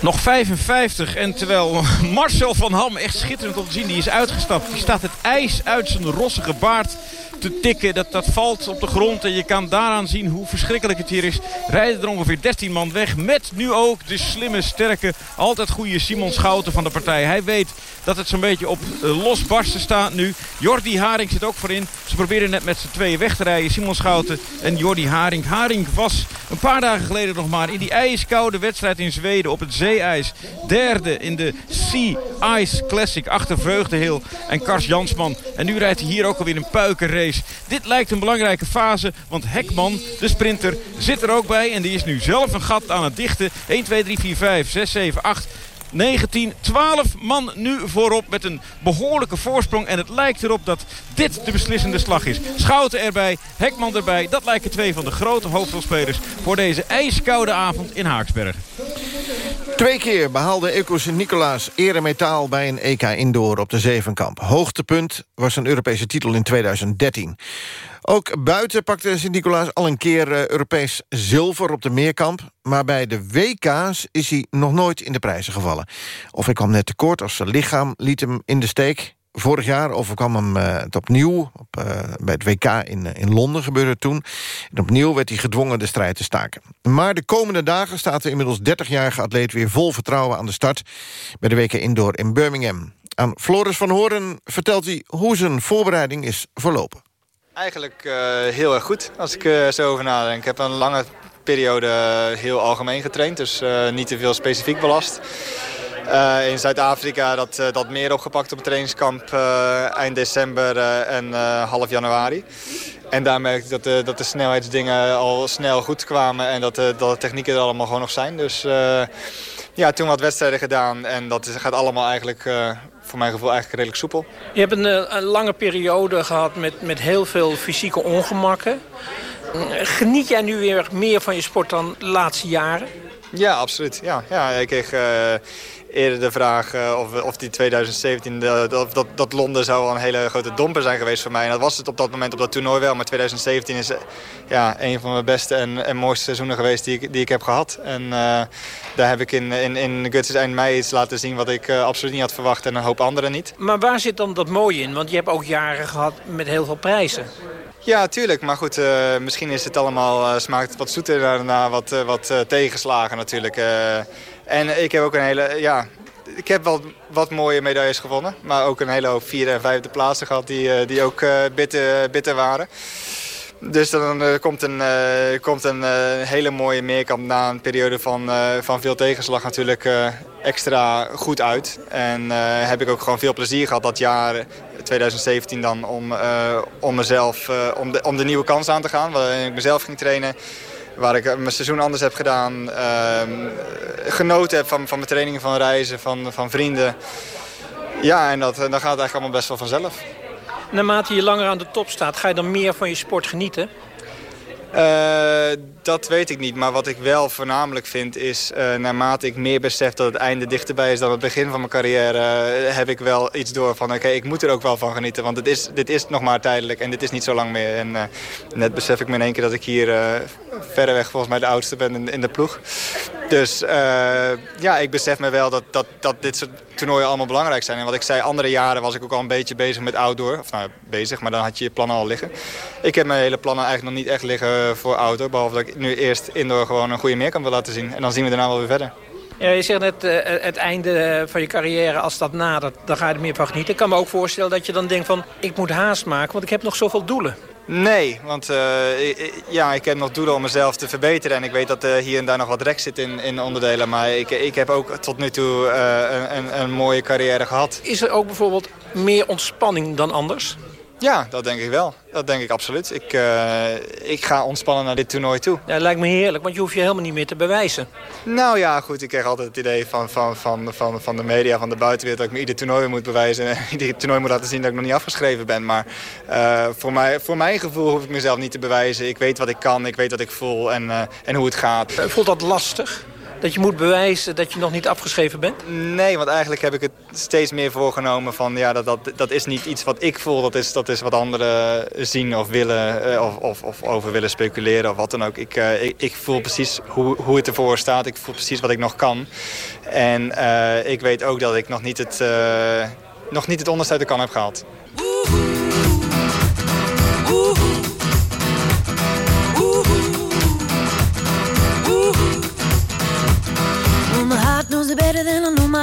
Nog 55 en terwijl Marcel van Ham echt schitterend om te zien, die is uitgestapt. Die staat het ijs uit zijn rossige baard te tikken. Dat, dat valt op de grond en je kan daaraan zien hoe verschrikkelijk het hier is. Rijden er ongeveer 13 man weg met nu ook de slimme, sterke, altijd goede Simon Schouten van de partij. Hij weet dat het zo'n beetje op eh, losbarsten staat nu. Jordi Haring zit ook voorin. Ze proberen net met z'n tweeën weg te rijden. Simon Schouten en Jordi Haring. Haring was een paar dagen geleden nog maar in die ijskoude wedstrijd in Zweden op het zeeijs. Derde in de Sea Ice Classic achter Vreugdeheel en Kars Jansman. En nu rijdt hij hier ook alweer een puikenrace. Dit lijkt een belangrijke fase, want Hekman, de sprinter, zit er ook bij. En die is nu zelf een gat aan het dichten. 1, 2, 3, 4, 5, 6, 7, 8... 19, 12 man nu voorop met een behoorlijke voorsprong. En het lijkt erop dat dit de beslissende slag is. Schouten erbij, Hekman erbij. Dat lijken twee van de grote hoofdrolspelers voor deze ijskoude avond in Haaksbergen. Twee keer behaalde Ilko Sint-Nicolaas eremetaal bij een EK Indoor op de Zevenkamp. Hoogtepunt was een Europese titel in 2013. Ook buiten pakte Sint-Nicolaas al een keer eh, Europees zilver op de meerkamp. Maar bij de WK's is hij nog nooit in de prijzen gevallen. Of hij kwam net tekort of zijn lichaam liet hem in de steek. Vorig jaar overkwam hem eh, het opnieuw. Op, eh, bij het WK in, in Londen gebeurde het toen. En opnieuw werd hij gedwongen de strijd te staken. Maar de komende dagen staat de inmiddels 30-jarige atleet... weer vol vertrouwen aan de start bij de WK Indoor in Birmingham. Aan Floris van Horen vertelt hij hoe zijn voorbereiding is verlopen. Eigenlijk eh, heel erg goed, als ik er zo over nadenk. Ik heb een lange periode eh, heel algemeen getraind, dus eh, niet te veel specifiek belast. Eh, in Zuid-Afrika dat, eh, dat meer opgepakt op het trainingskamp eh, eind december eh, en eh, half januari. En daar merkte ik dat de, dat de snelheidsdingen al snel goed kwamen en dat de, dat de technieken er allemaal gewoon nog zijn. Dus eh, ja, toen wat wedstrijden gedaan en dat gaat allemaal eigenlijk eh, voor mijn gevoel eigenlijk redelijk soepel. Je hebt een, eh, een lange periode gehad met, met heel veel fysieke ongemakken. Geniet jij nu weer meer van je sport dan de laatste jaren? Ja, absoluut. Ja, ja, ik kreeg eh, eerder de vraag eh, of, of die 2017, de, dat, dat, dat Londen zou wel een hele grote domper zijn geweest voor mij. En dat was het op dat moment op dat toernooi wel. Maar 2017 is eh, ja, een van mijn beste en, en mooiste seizoenen geweest die ik, die ik heb gehad. En eh, daar heb ik in, in, in Guts eind mei iets laten zien wat ik eh, absoluut niet had verwacht en een hoop anderen niet. Maar waar zit dan dat mooie in? Want je hebt ook jaren gehad met heel veel prijzen. Ja, tuurlijk. Maar goed, eh, misschien is het allemaal, eh, smaakt het wat zoeter daarna, wat, eh, wat eh, tegenslagen natuurlijk. En ik heb ook een hele, ja, ik heb wel wat mooie medailles gewonnen. Maar ook een hele hoop vierde en vijfde plaatsen gehad die, eh, die ook eh, bitter, bitter waren. Dus dan eh, komt een, komt een hele mooie meerkamp na een periode van, van veel tegenslag natuurlijk extra goed uit. En heb ik ook gewoon veel plezier gehad dat jaar 2017 dan om, om mezelf, om, de, om de nieuwe kans aan te gaan. Waarin ik mezelf ging trainen. Waar ik eh, mijn seizoen anders heb gedaan. ehm, genoten heb van, van mijn trainingen, van reizen, van, van vrienden. Ja, en dat, dan gaat het eigenlijk allemaal best wel vanzelf. Naarmate je langer aan de top staat, ga je dan meer van je sport genieten? Eh, dat weet ik niet. Maar wat ik wel voornamelijk vind is... eh, naarmate ik meer besef dat het einde dichterbij is dan het begin van mijn carrière... eh, heb ik wel iets door van... oké, ik moet er ook wel van genieten. Want het is, dit is nog maar tijdelijk en dit is niet zo lang meer. En net besef ik me in één keer dat ik hier verreweg volgens mij de oudste ben in, in de ploeg. Dus eh, ja, ik besef me wel dat, dat, dat dit soort toernooien allemaal belangrijk zijn. En wat ik zei, andere jaren was ik ook al een beetje bezig met outdoor. Of nou, bezig, maar dan had je je plannen al liggen. Ik heb mijn hele plannen eigenlijk nog niet echt liggen voor outdoor. Behalve dat ik nu eerst indoor gewoon een goede meerkamp wil laten zien. En dan zien we daarna wel weer verder. Ja, je zegt net, eh, het einde van je carrière, als dat nadert, dan ga je er meer van genieten. Ik kan me ook voorstellen dat je dan denkt van, ik moet haast maken, want ik heb nog zoveel doelen. Nee, want eh, ja, ik heb nog doelen om mezelf te verbeteren. En ik weet dat er hier en daar nog wat rek zit in, in onderdelen. Maar ik, ik heb ook tot nu toe eh, een, een, een mooie carrière gehad. Is er ook bijvoorbeeld meer ontspanning dan anders? Ja, dat denk ik wel. Dat denk ik absoluut. Ik, eh, ik ga ontspannen naar dit toernooi toe. Ja, lijkt me heerlijk, want je hoeft je helemaal niet meer te bewijzen. Nou ja, goed. Ik krijg altijd het idee van, van, van, van, van de media, van de buitenwereld... dat ik me ieder toernooi weer moet bewijzen. En <laughs> ieder toernooi moet laten zien dat ik nog niet afgeschreven ben. Maar eh, voor, mij, voor mijn gevoel hoef ik mezelf niet te bewijzen. Ik weet wat ik kan, ik weet wat ik voel en, eh, en hoe het gaat. Voelt dat lastig? Dat je moet bewijzen dat je nog niet afgeschreven bent? Nee, want eigenlijk heb ik het steeds meer voorgenomen van... ja, dat, dat, dat is niet iets wat ik voel, dat is, dat is wat anderen zien of willen... eh, of, of, of over willen speculeren of wat dan ook. Ik, eh, ik, ik voel precies hoe, hoe het ervoor staat, ik voel precies wat ik nog kan. En eh, ik weet ook dat ik nog niet het, eh, nog niet het onderste uit de kan heb gehaald.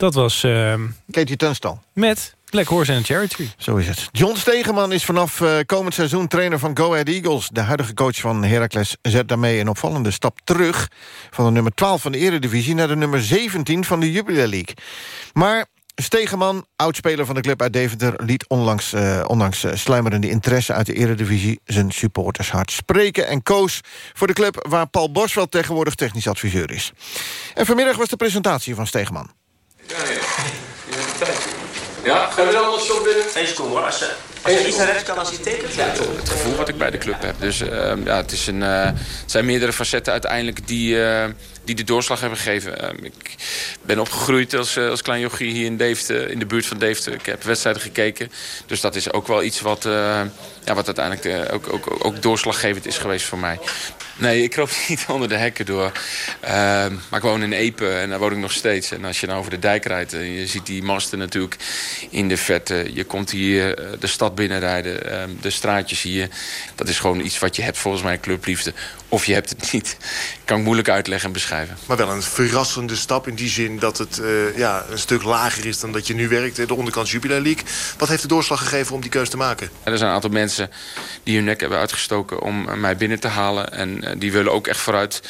Dat was... ehm Katie Tunstall. Met? Black Horse en Cherry Tree. Zo is het. John Stegeman is vanaf uh, komend seizoen trainer van Go Ahead Eagles. De huidige coach van Heracles zet daarmee een opvallende stap terug... van de nummer 12 van de Eredivisie naar de nummer 17 van de Jubilee League. Maar Stegeman, oudspeler van de club uit Deventer... liet onlangs, uh, ondanks uh, sluimerende interesse uit de eredivisie... zijn supporters hard spreken en koos voor de club... waar Paul Bosveld tegenwoordig technisch adviseur is. En vanmiddag was de presentatie van Stegeman. Ja, ja. Ja, gaan we dan allemaal shop binnen? Seconde hoor. Je, als je iets naar rechts kan als je tekent, ja. Het gevoel wat ik bij de club heb. Dus uh, ja, het, is een, het zijn meerdere facetten uiteindelijk die, uh, die de doorslag hebben gegeven. ik ben opgegroeid als, als klein jochie hier in Deventer, in de buurt van Deventer. Ik heb wedstrijden gekeken. Dus dat is ook wel iets wat, ja, wat uiteindelijk ook, ook, ook doorslaggevend is geweest voor mij. Nee, ik kroop <laughs> niet onder de hekken door. Uh, maar ik woon in Epe en daar woon ik nog steeds. En als je nou over de dijk rijdt en je ziet die masten natuurlijk in de vette. Je komt hier de stad binnenrijden, uh, de straatjes hier. Dat is gewoon iets wat je hebt volgens mij, clubliefde. Of je hebt het niet. Kan ik moeilijk uitleggen en beschrijven. Maar wel een verrassende stap in die zin dat het uh, ja, een stuk lager is dan dat je nu werkt. De onderkant Jubilee League. Wat heeft de doorslag gegeven om die keuze te maken? Er zijn een aantal mensen die hun nek hebben uitgestoken om mij binnen te halen. En die willen ook echt vooruit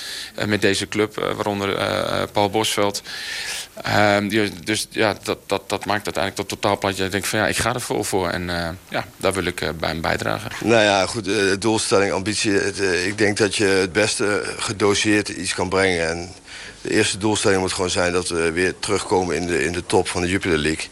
met deze club, waaronder Paul Bosveld. Um, dus ja, dat, dat, dat maakt uiteindelijk tot totaalplaatje. Ik denk van ja, ik ga er vol voor. En uh, ja, daar wil ik uh, bij hem bijdragen. Nou ja, goed, uh, doelstelling, ambitie. Het, ik denk dat je het beste gedoseerd iets kan brengen. En de eerste doelstelling moet gewoon zijn dat we weer terugkomen in de, in de top van de Jupiler League.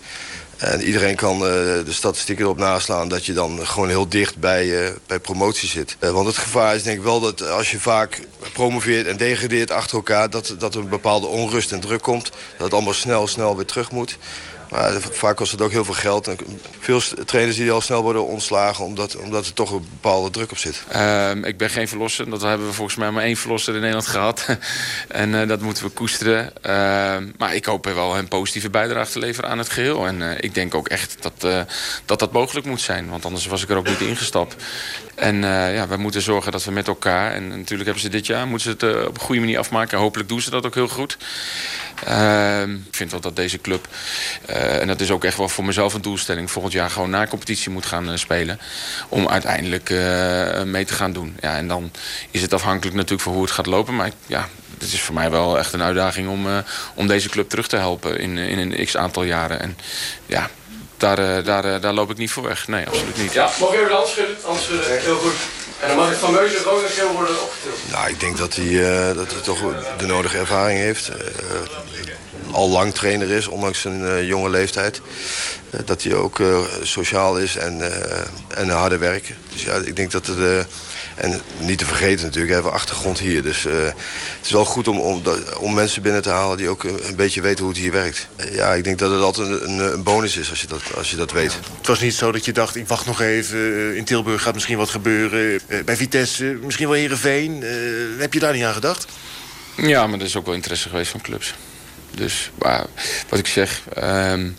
En iedereen kan uh, de statistieken erop naslaan dat je dan gewoon heel dicht bij, uh, bij promotie zit. Uh, want het gevaar is denk ik wel dat als je vaak promoveert en degradeert achter elkaar... dat, dat er een bepaalde onrust en druk komt. Dat het allemaal snel, snel weer terug moet. Maar vaak kost het ook heel veel geld. En veel trainers die al snel worden ontslagen... omdat, omdat er toch een bepaalde druk op zit. Uh, ik ben geen verlosser. Dat hebben we volgens mij maar één verlosser in Nederland gehad. <laughs> en uh, dat moeten we koesteren. Uh, maar ik hoop wel een positieve bijdrage te leveren aan het geheel. En uh, ik denk ook echt dat, uh, dat dat mogelijk moet zijn. Want anders was ik er ook niet ingestapt. En ja, we moeten zorgen dat we met elkaar... en natuurlijk hebben ze dit jaar... moeten ze het op een goede manier afmaken. Hopelijk doen ze dat ook heel goed. Uh, ik vind wel dat deze club... Uh, en dat is ook echt wel voor mezelf een doelstelling... volgend jaar gewoon na competitie moet gaan uh, spelen... om uiteindelijk uh, mee te gaan doen. Ja, en dan is het afhankelijk natuurlijk van hoe het gaat lopen. Maar ja, het is voor mij wel echt een uitdaging... om, om deze club terug te helpen in, in een x-aantal jaren. En ja, daar, daar, daar loop ik niet voor weg. Nee, absoluut niet. Ja, mag ik even de hand schudden? Anders. Heel goed. En dan mag het rood en geel worden opgetild. Nou, ik denk dat hij, uh, dat hij toch de nodige ervaring heeft. al lang trainer is, ondanks zijn jonge leeftijd. dat hij ook sociaal is en, en harde werken. Dus ja, ik denk dat het... En niet te vergeten natuurlijk, we hebben achtergrond hier. Dus uh, het is wel goed om, om, om, mensen binnen te halen die ook een beetje weten hoe het hier werkt. Uh, ja, ik denk dat het altijd een, een, bonus is als je, dat, als je dat weet. Ja, het was niet zo dat je dacht, ik wacht nog even. In Tilburg gaat misschien wat gebeuren. Uh, bij Vitesse, misschien wel Heerenveen. heb je daar niet aan gedacht? Ja, maar er is ook wel interesse geweest van clubs. Dus maar, wat ik zeg... Um,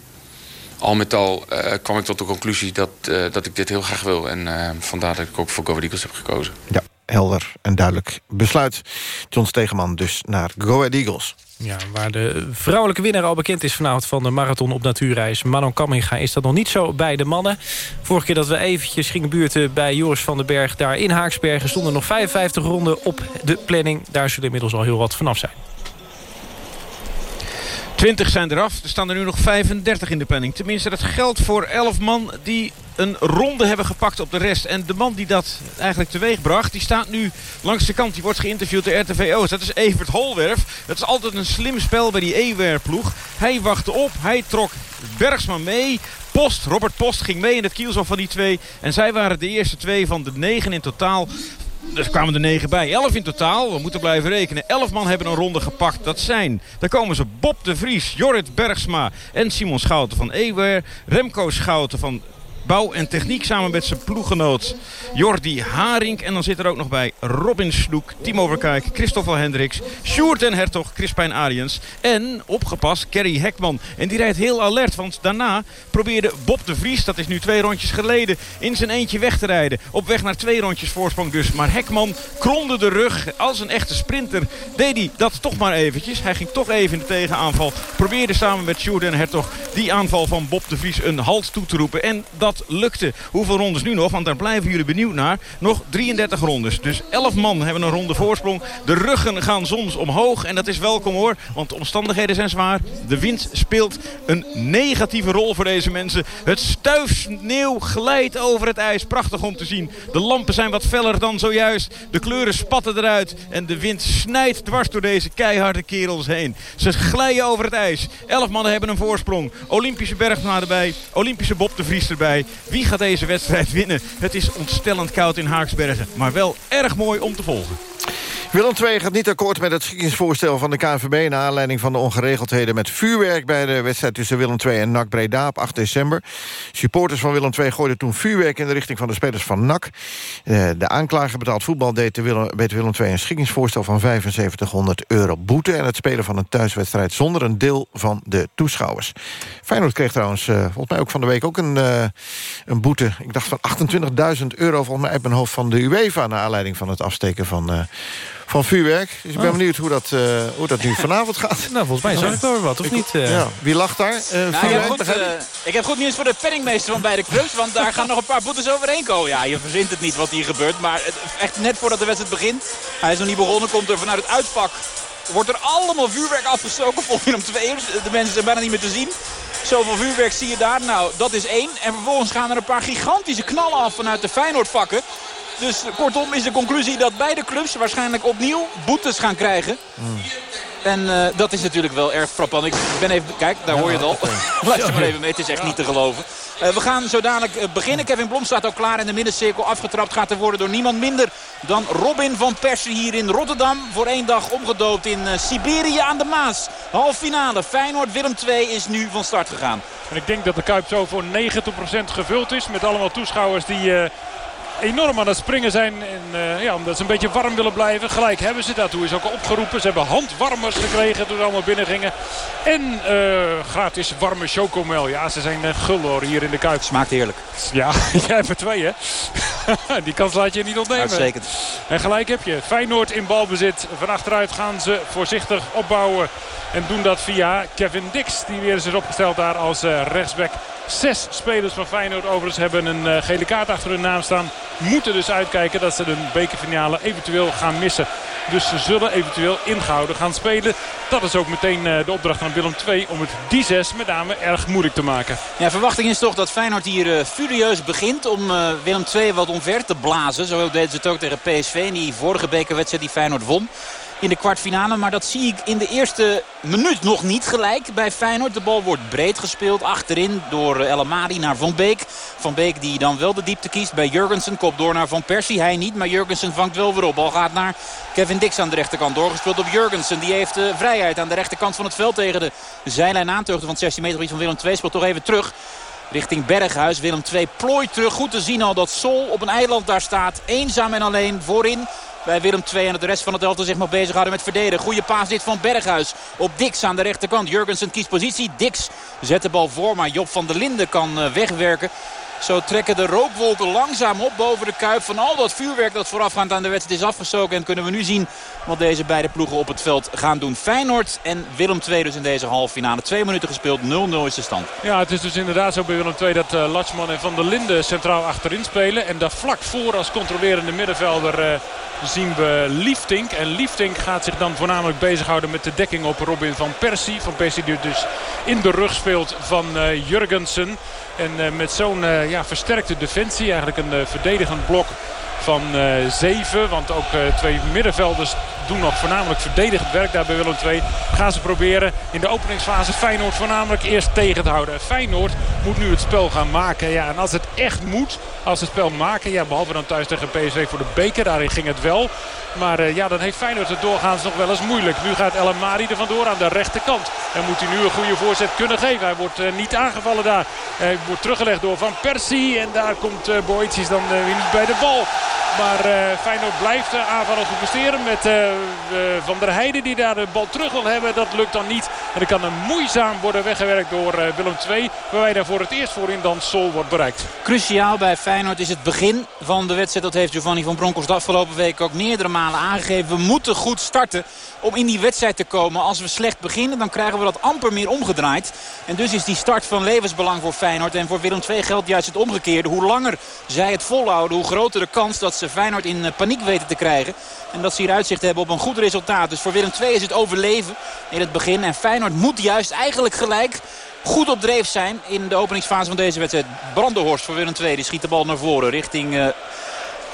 al met al uh, kwam ik tot de conclusie dat, uh, dat ik dit heel graag wil. En uh, vandaar dat ik ook voor Go Eagles heb gekozen. Ja, helder en duidelijk besluit. John Stegeman dus naar Go Ahead Eagles. Ja, waar de vrouwelijke winnaar al bekend is vanavond van de marathon op natuurreis. Manon Kamminga is dat nog niet zo bij de mannen. Vorige keer dat we eventjes gingen buurten bij Joris van den Berg... daar in Haaksbergen stonden nog 55 ronden op de planning. Daar zullen inmiddels al heel wat vanaf zijn. 20 zijn eraf. Er staan er nu nog 35 in de planning. Tenminste, dat geldt voor 11 man die een ronde hebben gepakt op de rest. En de man die dat eigenlijk teweeg bracht, die staat nu langs de kant. Die wordt geïnterviewd door RTVO's. Dat is Evert Holwerf. Dat is altijd een slim spel bij die Ewer-ploeg. Hij wachtte op, hij trok Bergsma mee. Post, Robert Post ging mee in het kielzog van die twee. En zij waren de eerste twee van de negen in totaal dus kwamen er negen bij. Elf in totaal. We moeten blijven rekenen. Elf man hebben een ronde gepakt. Dat zijn, daar komen ze Bob de Vries, Jorrit Bergsma en Simon Schouten van Ewer. Remco Schouten van bouw en techniek samen met zijn ploeggenoot Jordi Haring. En dan zit er ook nog bij Robin Sloek, Timo Verkijk, Christoffel Hendricks, Sjoerd en Hertog, Crispijn Ariens. En, opgepast, Kerry Hekman. En die rijdt heel alert, want daarna probeerde Bob de Vries, dat is nu twee rondjes geleden, in zijn eentje weg te rijden. Op weg naar twee rondjes voorsprong dus. Maar Hekman kromde de rug als een echte sprinter. Deed hij dat toch maar eventjes. Hij ging toch even in de tegenaanval. Probeerde samen met Sjoerd en Hertog die aanval van Bob de Vries een halt toe te roepen. En dat lukte. Hoeveel rondes nu nog? Want daar blijven jullie benieuwd naar. Nog 33 rondes. Dus 11 man hebben een ronde voorsprong. De ruggen gaan soms omhoog. En dat is welkom hoor. Want de omstandigheden zijn zwaar. De wind speelt een negatieve rol voor deze mensen. Het stuifsneeuw glijdt over het ijs. Prachtig om te zien. De lampen zijn wat feller dan zojuist. De kleuren spatten eruit. En de wind snijdt dwars door deze keiharde kerels heen. Ze glijden over het ijs. 11 mannen hebben een voorsprong. Olympische Bergma erbij. Olympische Bob de Vries erbij. Wie gaat deze wedstrijd winnen? Het is ontstellend koud in Haaksbergen. Maar wel erg mooi om te volgen. Willem II gaat niet akkoord met het schikkingsvoorstel van de KNVB... naar aanleiding van de ongeregeldheden met vuurwerk... bij de wedstrijd tussen Willem II en NAC Breda op 8 december. Supporters van Willem II gooiden toen vuurwerk in de richting van de spelers van NAC. Eh, De aanklager betaald voetbal deed de Willem, Willem II een schikkingsvoorstel van 7500 euro boete... en het spelen van een thuiswedstrijd zonder een deel van de toeschouwers. Feyenoord kreeg trouwens eh, volgens mij ook van de week ook een, eh, een boete. Ik dacht van 28.000 euro volgens mij uit mijn hoofd van de UEFA... naar aanleiding van het afsteken van... van vuurwerk. Dus ik ben Oh. benieuwd hoe dat, eh, hoe dat nu vanavond gaat. <laughs> Nou, volgens mij zag ik wel weer wat, of niet? eh? Ja. Wie lacht daar? Eh, Nou, ik, heb goed, ik? heb goed nieuws voor de penningmeester van beide clubs. Want daar gaan <laughs> nog een paar boetes overheen komen. Ja, je verzint het niet wat hier gebeurt. Maar het- echt net voordat de wedstrijd begint. Hij is nog niet begonnen. Komt er vanuit het uitvak. Wordt er allemaal vuurwerk afgestoken. <laughs> Volgens Willem tweeërs. De mensen zijn bijna niet meer te zien. Zoveel vuurwerk zie je daar. Nou, dat is één. En vervolgens gaan er een paar gigantische knallen af vanuit de Feyenoord-vakken. Dus kortom is de conclusie dat beide clubs waarschijnlijk opnieuw boetes gaan krijgen. En eh, dat is natuurlijk wel erg frappant. Ik ben even, kijk, daar hoor je het al. Luister <laughs> maar even mee, het is echt niet te geloven. Eh, we gaan zo dadelijk eh, beginnen. Kevin Blom staat ook klaar in de middencirkel. Afgetrapt gaat er worden door niemand minder dan Robin van Persie hier in Rotterdam. Voor één dag omgedoopt in Siberië aan de Maas. Half finale. Feyenoord-Willem 2 is nu van start gegaan. En ik denk dat de Kuip zo voor 90% gevuld is. Met allemaal toeschouwers die eh, enorm aan het springen zijn. En, eh, ja, omdat ze een beetje warm willen blijven. Gelijk hebben ze. Daartoe is ook opgeroepen. Ze hebben handwarmers gekregen toen ze allemaal binnen gingen. En eh, gratis warme chocomel. Ja, ze zijn uh, gul hoor hier in de Kuip. Smaakt heerlijk. Ja, <laughs> jij hebt er twee hè. <laughs> Die kans laat je niet ontnemen. Uitstekend. En gelijk heb je. Feyenoord in balbezit. Van achteruit gaan ze voorzichtig opbouwen. En doen dat via Kevin Dix. Die weer eens is opgesteld daar als eh, rechtsback. Zes spelers van Feyenoord overigens hebben een eh, gele kaart achter hun naam staan. Moeten dus uitkijken dat ze de bekerfinale eventueel gaan missen. Dus ze zullen eventueel ingehouden gaan spelen. Dat is ook meteen eh, de opdracht van Willem II om het die zes met name erg moeilijk te maken. Ja, verwachting is toch dat Feyenoord hier eh, furieus begint om Willem II wat omver te blazen. Zo deden ze het ook tegen PSV in die vorige bekerwedstrijd die Feyenoord won. In de kwartfinale, maar dat zie ik in de eerste minuut nog niet gelijk bij Feyenoord. De bal wordt breed gespeeld, achterin door eh, El Amadi naar Van Beek. Van Beek die dan wel de diepte kiest bij Jurgensen. Kop door naar Van Persie, hij niet, maar Jurgensen vangt wel weer op. Bal gaat naar Kevin Dix aan de rechterkant, doorgespeeld op Jurgensen. Die heeft de vrijheid aan de rechterkant van het veld tegen de zijlijn aanteugde van het 16 meter van Willem II. Speelt toch even terug richting Berghuis. Willem 2 plooit terug. Goed te zien al dat Sol op een eiland daar staat. Eenzaam en alleen voorin. Bij Willem 2 en de rest van het elftal zich maar bezighouden met verdedigen. Goede paas dit van Berghuis. Op Dix aan de rechterkant. Jurgensen kiest positie. Dix zet de bal voor. Maar Job van der Linden kan eh, wegwerken. Zo trekken de rookwolken langzaam op boven de kuip. Van al dat vuurwerk dat voorafgaand aan de wedstrijd is afgestoken. En kunnen we nu zien wat deze beide ploegen op het veld gaan doen. Feyenoord en Willem 2 dus in deze halve finale. Twee minuten gespeeld. 0-0 is de stand. Ja, het is dus inderdaad zo bij Willem II dat uh, Latschman en Van der Linden centraal achterin spelen. En daar vlak voor als controlerende middenvelder uh, zien we Liefdink. En Liefdink gaat zich dan voornamelijk bezighouden met de dekking op Robin van Persie. Van Persie die dus in de rug speelt van uh, Jurgensen. En uh, met zo'n uh, ja, versterkte defensie, eigenlijk een uh, verdedigend blok van zeven. Want ook twee middenvelders doen nog voornamelijk verdedigend werk daar bij Willem II. Gaan ze proberen in de openingsfase Feyenoord voornamelijk eerst tegen te houden. Feyenoord moet nu het spel gaan maken. Ja, en als het echt moet, als het spel maken... Ja, behalve dan thuis tegen PSV voor de beker, daarin ging het wel. Maar uh, ja, dan heeft Feyenoord het doorgaans nog wel eens moeilijk. Nu gaat El Amari er vandoor aan de rechterkant. En moet hij nu een goede voorzet kunnen geven. Hij wordt uh, niet aangevallen daar. Hij wordt teruggelegd door Van Persie. En daar komt uh, Boetjes dan weer niet bij de bal. Maar uh, Feyenoord blijft uh, aanvallen goed presteren met uh, Van der Heijden die daar de bal terug wil hebben. Dat lukt dan niet. En dan kan er moeizaam worden weggewerkt door Willem II. Waarbij daar voor het eerst voorin dan Sol wordt bereikt. Cruciaal bij Feyenoord is het begin van de wedstrijd. Dat heeft Giovanni van Bronckhorst de afgelopen week ook meerdere malen aangegeven. We moeten goed starten om in die wedstrijd te komen. Als we slecht beginnen dan krijgen we dat amper meer omgedraaid. En dus is die start van levensbelang voor Feyenoord. En voor Willem II geldt juist het omgekeerde. Hoe langer zij het volhouden, hoe groter de kans dat ze Feyenoord in paniek weten te krijgen. En dat ze hier uitzicht hebben op een goed resultaat. Dus voor Willem II is het overleven in het begin. En Feyenoord moet juist eigenlijk gelijk goed op dreef zijn in de openingsfase van deze wedstrijd. Brandenhorst voor Willem II. Die schiet de bal naar voren richting... Uh,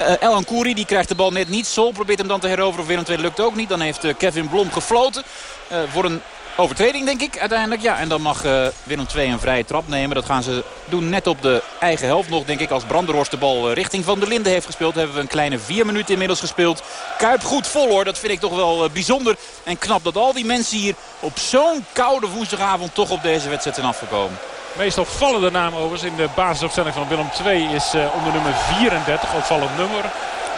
uh, El die krijgt de bal net niet. Sol probeert hem dan te heroveren. Of Willem II lukt ook niet. Dan heeft uh, Kevin Blom gefloten. Uh, voor een overtreding denk ik uiteindelijk. Ja, en dan mag uh, Willem II een vrije trap nemen. Dat gaan ze doen net op de eigen helft nog denk ik. Als Branderhorst de bal richting Van der Linden heeft gespeeld. Hebben we een kleine vier minuten inmiddels gespeeld. Kuip goed vol hoor. Dat vind ik toch wel uh, bijzonder. En knap dat al die mensen hier op zo'n koude woensdagavond toch op deze wedstrijd zijn afgekomen. Meest opvallende naam overigens in de basisopstelling van Willem II is onder nummer 34. Opvallend nummer.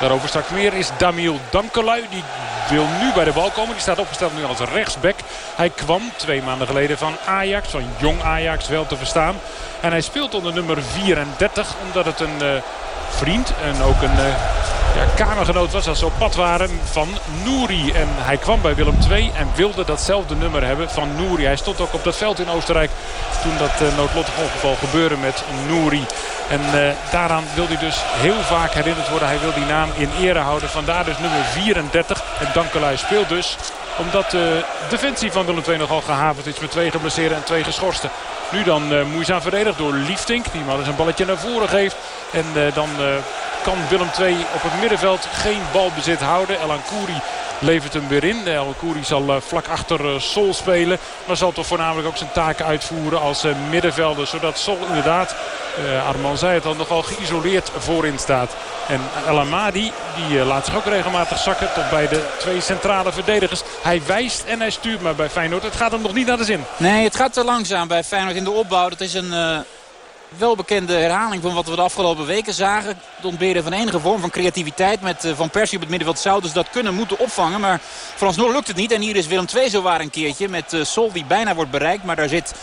Daarover straks meer is Damiel Dankelui. Die wil nu bij de bal komen. Die staat opgesteld nu als rechtsback. Hij kwam twee maanden geleden van Ajax. Van jong Ajax wel te verstaan. En hij speelt onder nummer 34. Omdat het een uh, vriend en ook een uh, ja, kamergenoot was als ze op pad waren van Nouri. En hij kwam bij Willem II en wilde datzelfde nummer hebben van Nouri. Hij stond ook op dat veld in Oostenrijk toen dat uh, noodlottig ongeval gebeurde met Nouri. En uh, daaraan wil hij dus heel vaak herinnerd worden. Hij wil die naam in ere houden. Vandaar dus nummer 34. En Dankelui speelt dus omdat de defensie van Willem II nogal gehavend is met twee geblesseerden en twee geschorsten. Nu dan uh, moeizaam verdedigd door Liefdink. Die maar eens een balletje naar voren geeft. En uh, dan uh, kan Willem II op het middenveld geen balbezit houden. Elan Kouri levert hem weer in. El Kouri zal vlak achter Sol spelen. Maar zal toch voornamelijk ook zijn taken uitvoeren als middenvelder. Zodat Sol inderdaad, Arman zei het al, nogal geïsoleerd voorin staat. En El Amadi die laat zich ook regelmatig zakken tot bij de twee centrale verdedigers. Hij wijst en hij stuurt maar bij Feyenoord. Het gaat hem nog niet naar de zin. Nee, het gaat te langzaam bij Feyenoord in de opbouw. Dat is een welbekende herhaling van wat we de afgelopen weken zagen. Het ontberen van enige vorm van creativiteit. Met Van Persie op het middenveld zouden dus dat kunnen moeten opvangen. Maar vooralsnog lukt het niet. En hier is Willem II zo waar een keertje. Met Sol die bijna wordt bereikt. Maar daar zit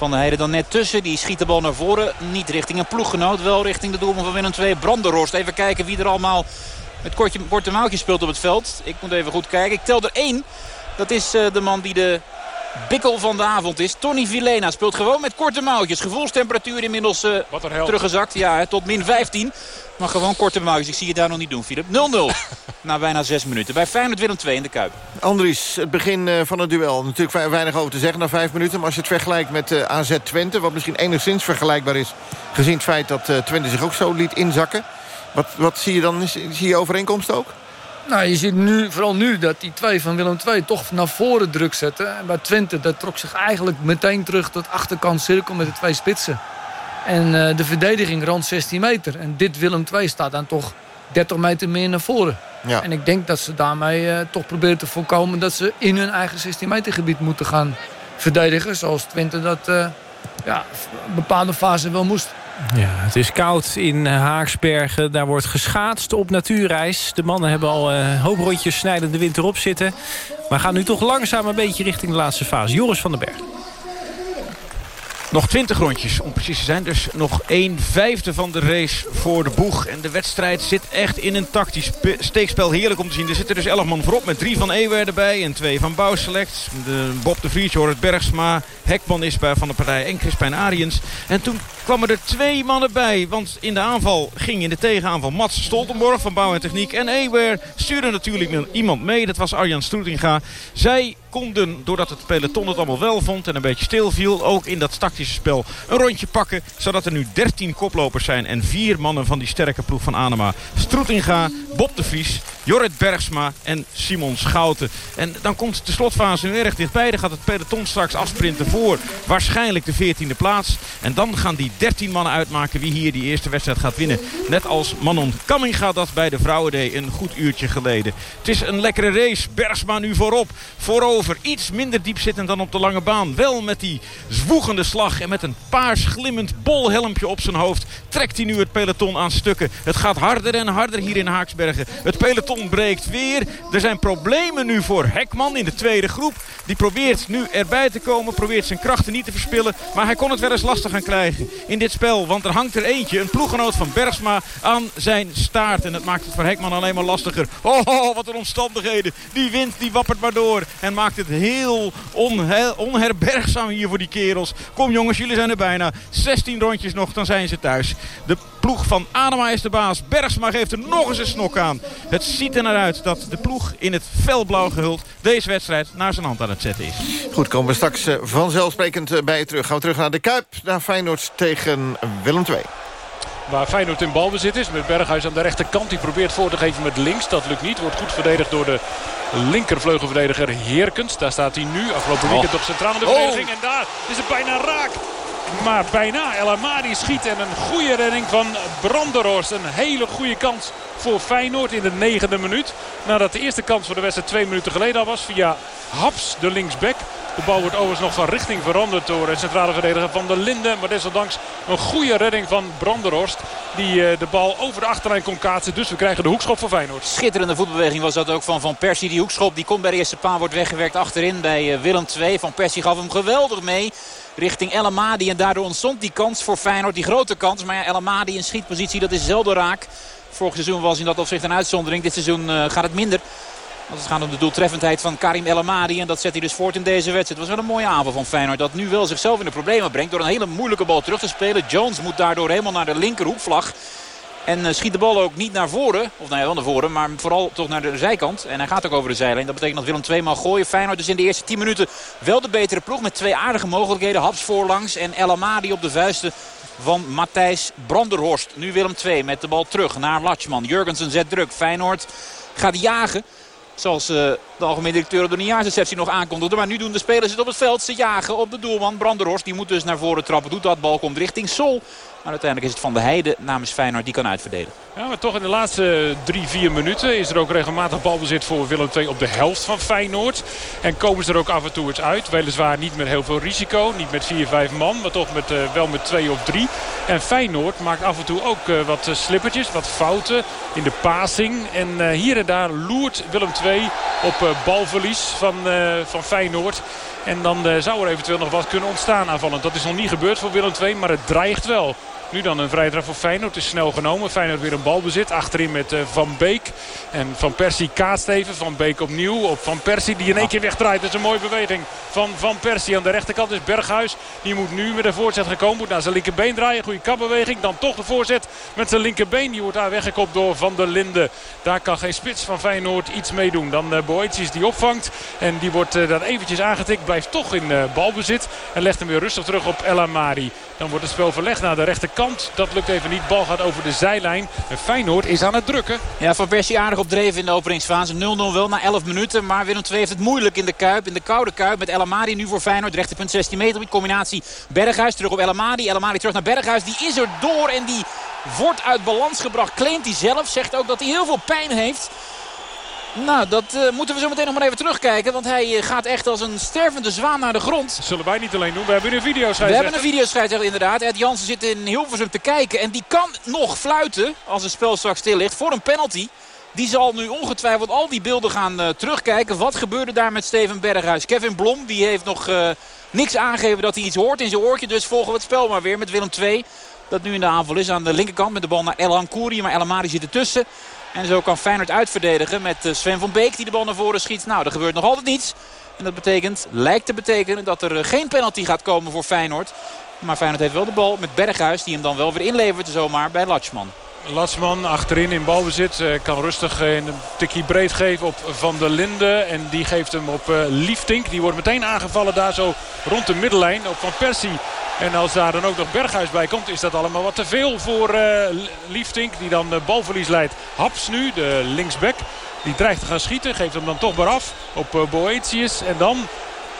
Van der Heijden dan net tussen. Die schiet de bal naar voren. Niet richting een ploeggenoot. Wel richting de doelman van Willem II. Branderhorst. Even kijken wie er allemaal met kortje, korte mouwtjes speelt op het veld. Ik moet even goed kijken. Ik tel er één. Dat is de man die de bikkel van de avond is. Tony Vilena speelt gewoon met korte mouwtjes. Gevoelstemperatuur inmiddels uh, teruggezakt. Ja, tot min 15. Maar gewoon korte mouwtjes. Ik zie je daar nog niet doen, Filip. 0-0 <laughs> na bijna 6 minuten. Bij Feyenoord Willem 2 in de Kuip. Andries, het begin van het duel. Natuurlijk weinig over te zeggen na 5 minuten. Maar als je het vergelijkt met uh, AZ Twente... wat misschien enigszins vergelijkbaar is... gezien het feit dat uh, Twente zich ook zo liet inzakken. Wat, wat zie je dan? Zie je overeenkomst ook? Nou, je ziet nu, vooral nu dat die twee van Willem II toch naar voren druk zetten. En bij Twente, dat trok zich eigenlijk meteen terug tot achterkant cirkel met de twee spitsen. En uh, de verdediging rond 16 meter. En dit Willem II staat dan toch 30 meter meer naar voren. Ja. En ik denk dat ze daarmee uh, toch proberen te voorkomen... dat ze in hun eigen 16 meter gebied moeten gaan verdedigen. Zoals Twente dat uh, ja, een bepaalde fase wel moest. Ja, het is koud in Haaksbergen. Daar wordt geschaatst op natuurreis. De mannen hebben al uh, hoop rondjes snijdende wind erop zitten. Maar gaan nu toch langzaam een beetje richting de laatste fase. Joris van den Berg. Nog 20 rondjes om precies te zijn. Dus nog 1 vijfde van de race voor de boeg. En de wedstrijd zit echt in een tactisch steekspel. Heerlijk om te zien. Er zitten dus 11 man voorop met drie van Ewer erbij. En twee van Bouwselect. De Bob de Vries, Joris Bergsma. Hekman is bij van de partij en Crispijn Ariens. En toen kwamen er twee mannen bij. Want in de aanval ging in de tegenaanval Mats Stoltenborg van Bouw en Techniek. En Ewer stuurde natuurlijk iemand mee. Dat was Arjan Stroetinga. Zij konden, doordat het peloton het allemaal wel vond en een beetje stil viel, ook in dat tactische spel een rondje pakken. Zodat er nu 13 koplopers zijn en vier mannen van die sterke ploeg van Anema. Stroetinga, Bob de Vries Jorrit Bergsma en Simon Schouten. En dan komt de slotfase nu erg dichtbij. Dan gaat het peloton straks afsprinten voor waarschijnlijk de 14e plaats. En dan gaan die 13 mannen uitmaken wie hier die eerste wedstrijd gaat winnen. Net als Manon Kamming gaat dat bij de Vrouwen deed een goed uurtje geleden. Het is een lekkere race. Bergsma nu voorop. Voorover. Iets minder diep zittend dan op de lange baan. Wel met die zwoegende slag en met een paars glimmend bolhelmpje op zijn hoofd. Trekt hij nu het peloton aan stukken. Het gaat harder en harder hier in Haaksbergen. Het peloton breekt weer. Er zijn problemen nu voor Hekman in de tweede groep. Die probeert nu erbij te komen. Probeert zijn krachten niet te verspillen. Maar hij kon het wel eens lastig gaan krijgen in dit spel. Want er hangt er eentje, een ploeggenoot van Bergsma, aan zijn staart. En dat maakt het voor Hekman alleen maar lastiger. Oh, wat een omstandigheden. Die wind die wappert maar door. En maakt het heel onhe- onherbergzaam hier voor die kerels. Kom jongens, jullie zijn er bijna. 16 rondjes nog, dan zijn ze thuis. De ploeg van Adema is de baas. Bergsma geeft er nog eens een snok aan. Het ziet er naar uit dat de ploeg in het felblauw gehuld... deze wedstrijd naar zijn hand aan het zetten is. Goed, komen we straks eh, vanzelfsprekend eh, bij je terug. Gaan we terug naar de Kuip, naar Feyenoord tegen Willem II. Waar Feyenoord in balbezit is met Berghuis aan de rechterkant. Die probeert voor te geven met links. Dat lukt niet. Wordt goed verdedigd door de linkervleugelverdediger Heerkens. Daar staat hij nu. Afgelopen weekend op centraal in de Oh. verdediging. En daar is het bijna raak. Maar bijna. El Amadi schiet en een goede redding van Branderhorst. Een hele goede kans voor Feyenoord in de negende minuut. Nadat de eerste kans voor de wedstrijd twee minuten geleden al was. Via Haps, de linksback. De bal wordt overigens nog van richting veranderd door de centrale verdediger van der Linden. Maar desondanks een goede redding van Branderhorst. Die eh, de bal over de achterlijn kon kaatsen. Dus we krijgen de hoekschop voor Feyenoord. Schitterende voetbeweging was dat ook van Van Persie. Die hoekschop die komt bij de eerste paal, wordt weggewerkt achterin bij eh, Willem II. Van Persie gaf hem geweldig mee richting El Amadi. En daardoor ontstond die kans voor Feyenoord, die grote kans. Maar ja, El Amadi in schietpositie, dat is zelden raak. Vorig seizoen was in dat opzicht een uitzondering. Dit seizoen eh, gaat het minder. Want het gaat om de doeltreffendheid van Karim El Amadi. En dat zet hij dus voort in deze wedstrijd. Het was wel een mooie avond van Feyenoord. Dat nu wel zichzelf in de problemen brengt. Door een hele moeilijke bal terug te spelen. Jones moet daardoor helemaal naar de linkerhoekvlag. En eh, schiet de bal ook niet naar voren. Of nou ja, wel naar voren. Maar vooral toch naar de zijkant. En hij gaat ook over de zijlijn. Dat betekent dat Willem twee maal gooien. Feyenoord dus in de eerste 10 minuten wel de betere ploeg. Met twee aardige mogelijkheden. Haps voorlangs en El Amadi op de vuisten van Matthijs Branderhorst. Nu Willem 2 met de bal terug naar Latschman. Jurgensen zet druk. Feyenoord gaat jagen. Zoals eh, de algemene directeur op de nieuwjaarsreceptie nog aankondigde. Maar nu doen de spelers het op het veld. Ze jagen op de doelman Branderhorst. Die moet dus naar voren trappen. Doet dat. Bal komt richting Sol. Maar uiteindelijk is het Van de Heide namens Feyenoord die kan uitverdelen. Ja, maar toch in de laatste drie, vier minuten is er ook regelmatig balbezit voor Willem II op de helft van Feyenoord. En komen ze er ook af en toe eens uit. Weliswaar niet met heel veel risico. Niet met vier, vijf man. Maar toch met, eh, wel met twee of drie. En Feyenoord maakt af en toe ook eh, wat eh, slippertjes. Wat fouten in de passing. En hier en daar loert Willem II op balverlies van, van Feyenoord. En dan eh, zou er eventueel nog wat kunnen ontstaan aanvallend. Dat is nog niet gebeurd voor Willem II, maar het dreigt wel. Nu dan een vrije trap voor Feyenoord. is snel genomen. Feyenoord weer een balbezit. Achterin met eh, Van Beek. En Van Persie kaatst even. Van Beek opnieuw op Van Persie. Die in één keer wegdraait. Dat is een mooie beweging van Van Persie. Aan de rechterkant is Berghuis. Die moet nu met een voorzet gekomen. Moet naar zijn linkerbeen draaien. Goede kapbeweging. Dan toch de voorzet met zijn linkerbeen. Die wordt daar weggekopt door Van der Linden. Daar kan geen spits van Feyenoord iets mee doen. Dan uh, Boetius die opvangt. En die wordt uh, dan eventjes aangetikt. Blijft toch in balbezit. En legt hem weer rustig terug op El Amari. Dan wordt het spel verlegd naar de rechterkant. Dat lukt even niet. Bal gaat over de zijlijn. En Feyenoord is aan het drukken. Ja, Van Persie aardig op dreven in de openingsfase. 0-0 wel na 11 minuten. Maar Willem II heeft het moeilijk in de Kuip. In de koude Kuip met El Amadi nu voor Feyenoord. Rechterpunt 16 meter. Combinatie Berghuis terug op El Amadi. El terug naar Berghuis. Die is er door en die wordt uit balans gebracht. Claimt hij zelf. Zegt ook dat hij heel veel pijn heeft. Nou, dat uh, moeten we zo meteen nog maar even terugkijken. Want hij uh, gaat echt als een stervende zwaan naar de grond. Dat zullen wij niet alleen doen. We hebben een video We hebben een videoscheidsrechter inderdaad. Ed Jansen zit in Hilversum te kijken. En die kan nog fluiten als het spel straks stil ligt voor een penalty. Die zal nu ongetwijfeld al die beelden gaan uh, terugkijken. Wat gebeurde daar met Steven Berghuis? Kevin Blom die heeft nog niks aangegeven dat hij iets hoort in zijn oortje. Dus volgen we het spel maar weer met Willem II. Dat nu in de aanval is aan de linkerkant met de bal naar El Hankouri. Maar El Amari zit ertussen. En zo kan Feyenoord uitverdedigen met Sven van Beek die de bal naar voren schiet. Nou, er gebeurt nog altijd niets. En dat betekent, lijkt te betekenen dat er geen penalty gaat komen voor Feyenoord. Maar Feyenoord heeft wel de bal met Berghuis die hem dan wel weer inlevert zomaar bij Latschman. Latsman achterin in balbezit. Kan rustig een tikje breed geven op Van der Linden. En die geeft hem op Liefdink. Die wordt meteen aangevallen daar zo rond de middellijn. Op Van Persie En als daar dan ook nog Berghuis bij komt, is dat allemaal wat te veel voor uh. Die dan uh, balverlies leidt. Haps nu, de linksback. Die dreigt te gaan schieten. Geeft hem dan toch maar af op uh, Boetius. En dan,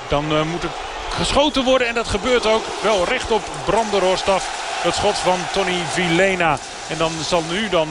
dan moet het geschoten worden. En dat gebeurt ook wel recht op Brandenhorst af. Het schot van Tony Vilena. En dan zal nu dan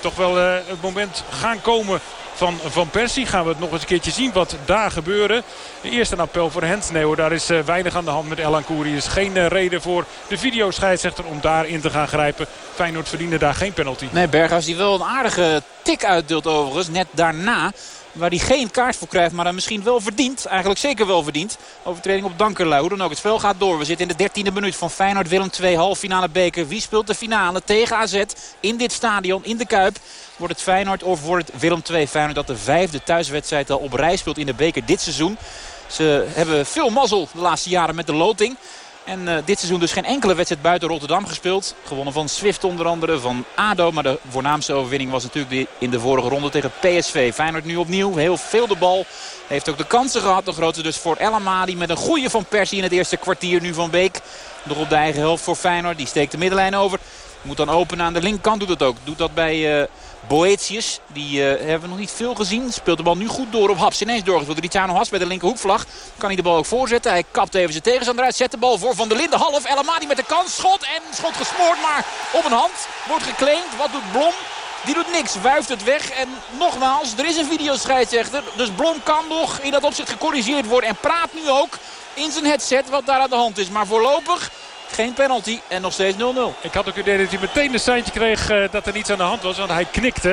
toch wel het moment gaan komen van Van Persie. Gaan we het nog eens een keertje zien wat daar gebeurde. Eerst een appel voor Hensneeuw. Daar is weinig aan de hand met Elan Koeri. is geen reden voor de videoscheidsrechter om daarin te gaan grijpen. Feyenoord verdiende daar geen penalty. Nee, Berghuis die wel een aardige tik uitdeelt overigens. Net daarna Waar hij geen kaart voor krijgt, maar dan misschien wel verdient. Eigenlijk zeker wel verdient. Overtreding op Dankerlui. Hoe dan ook, het spel gaat door. We zitten in de dertiende minuut van Feyenoord Willem 2. Halffinale beker. Wie speelt de finale tegen AZ in dit stadion, in de Kuip? Wordt het Feyenoord of wordt het Willem 2? Feyenoord dat de vijfde thuiswedstrijd al op rij speelt in de beker dit seizoen. Ze hebben veel mazzel de laatste jaren met de loting. En uh, dit seizoen dus geen enkele wedstrijd buiten Rotterdam gespeeld. Gewonnen van Swift onder andere, van ADO. Maar de voornaamste overwinning was natuurlijk in de vorige ronde tegen PSV. Feyenoord nu opnieuw, heel veel de bal. Heeft ook de kansen gehad, de grootste dus voor El Amadi. Met een goede van Persie in het eerste kwartier nu van Beek. Nog op de eigen helft voor Feyenoord, die steekt de middenlijn over. Moet dan openen aan de linkerkant, doet dat ook. Doet dat bij... Uh, Boetius, die uh, hebben we nog niet veel gezien. Speelt de bal nu goed door op Haps. Ineens doorgespeeld. Ricciano Haps bij de linkerhoekvlag. Kan hij de bal ook voorzetten. Hij kapt even zijn tegenstander uit. Zet de bal voor Van der Linden. Half El Amadi met de kans. Schot en schot gesmoord. Maar op een hand. Wordt geclaimd. Wat doet Blom? Die doet niks, wuift het weg. En nogmaals, er is een videoscheidsrechter. Dus Blom kan nog in dat opzicht gecorrigeerd worden. En praat nu ook in zijn headset wat daar aan de hand is. Maar voorlopig geen penalty en nog steeds 0-0. Ik had ook het idee dat hij meteen een seintje kreeg uh, dat er niets aan de hand was. Want hij knikte.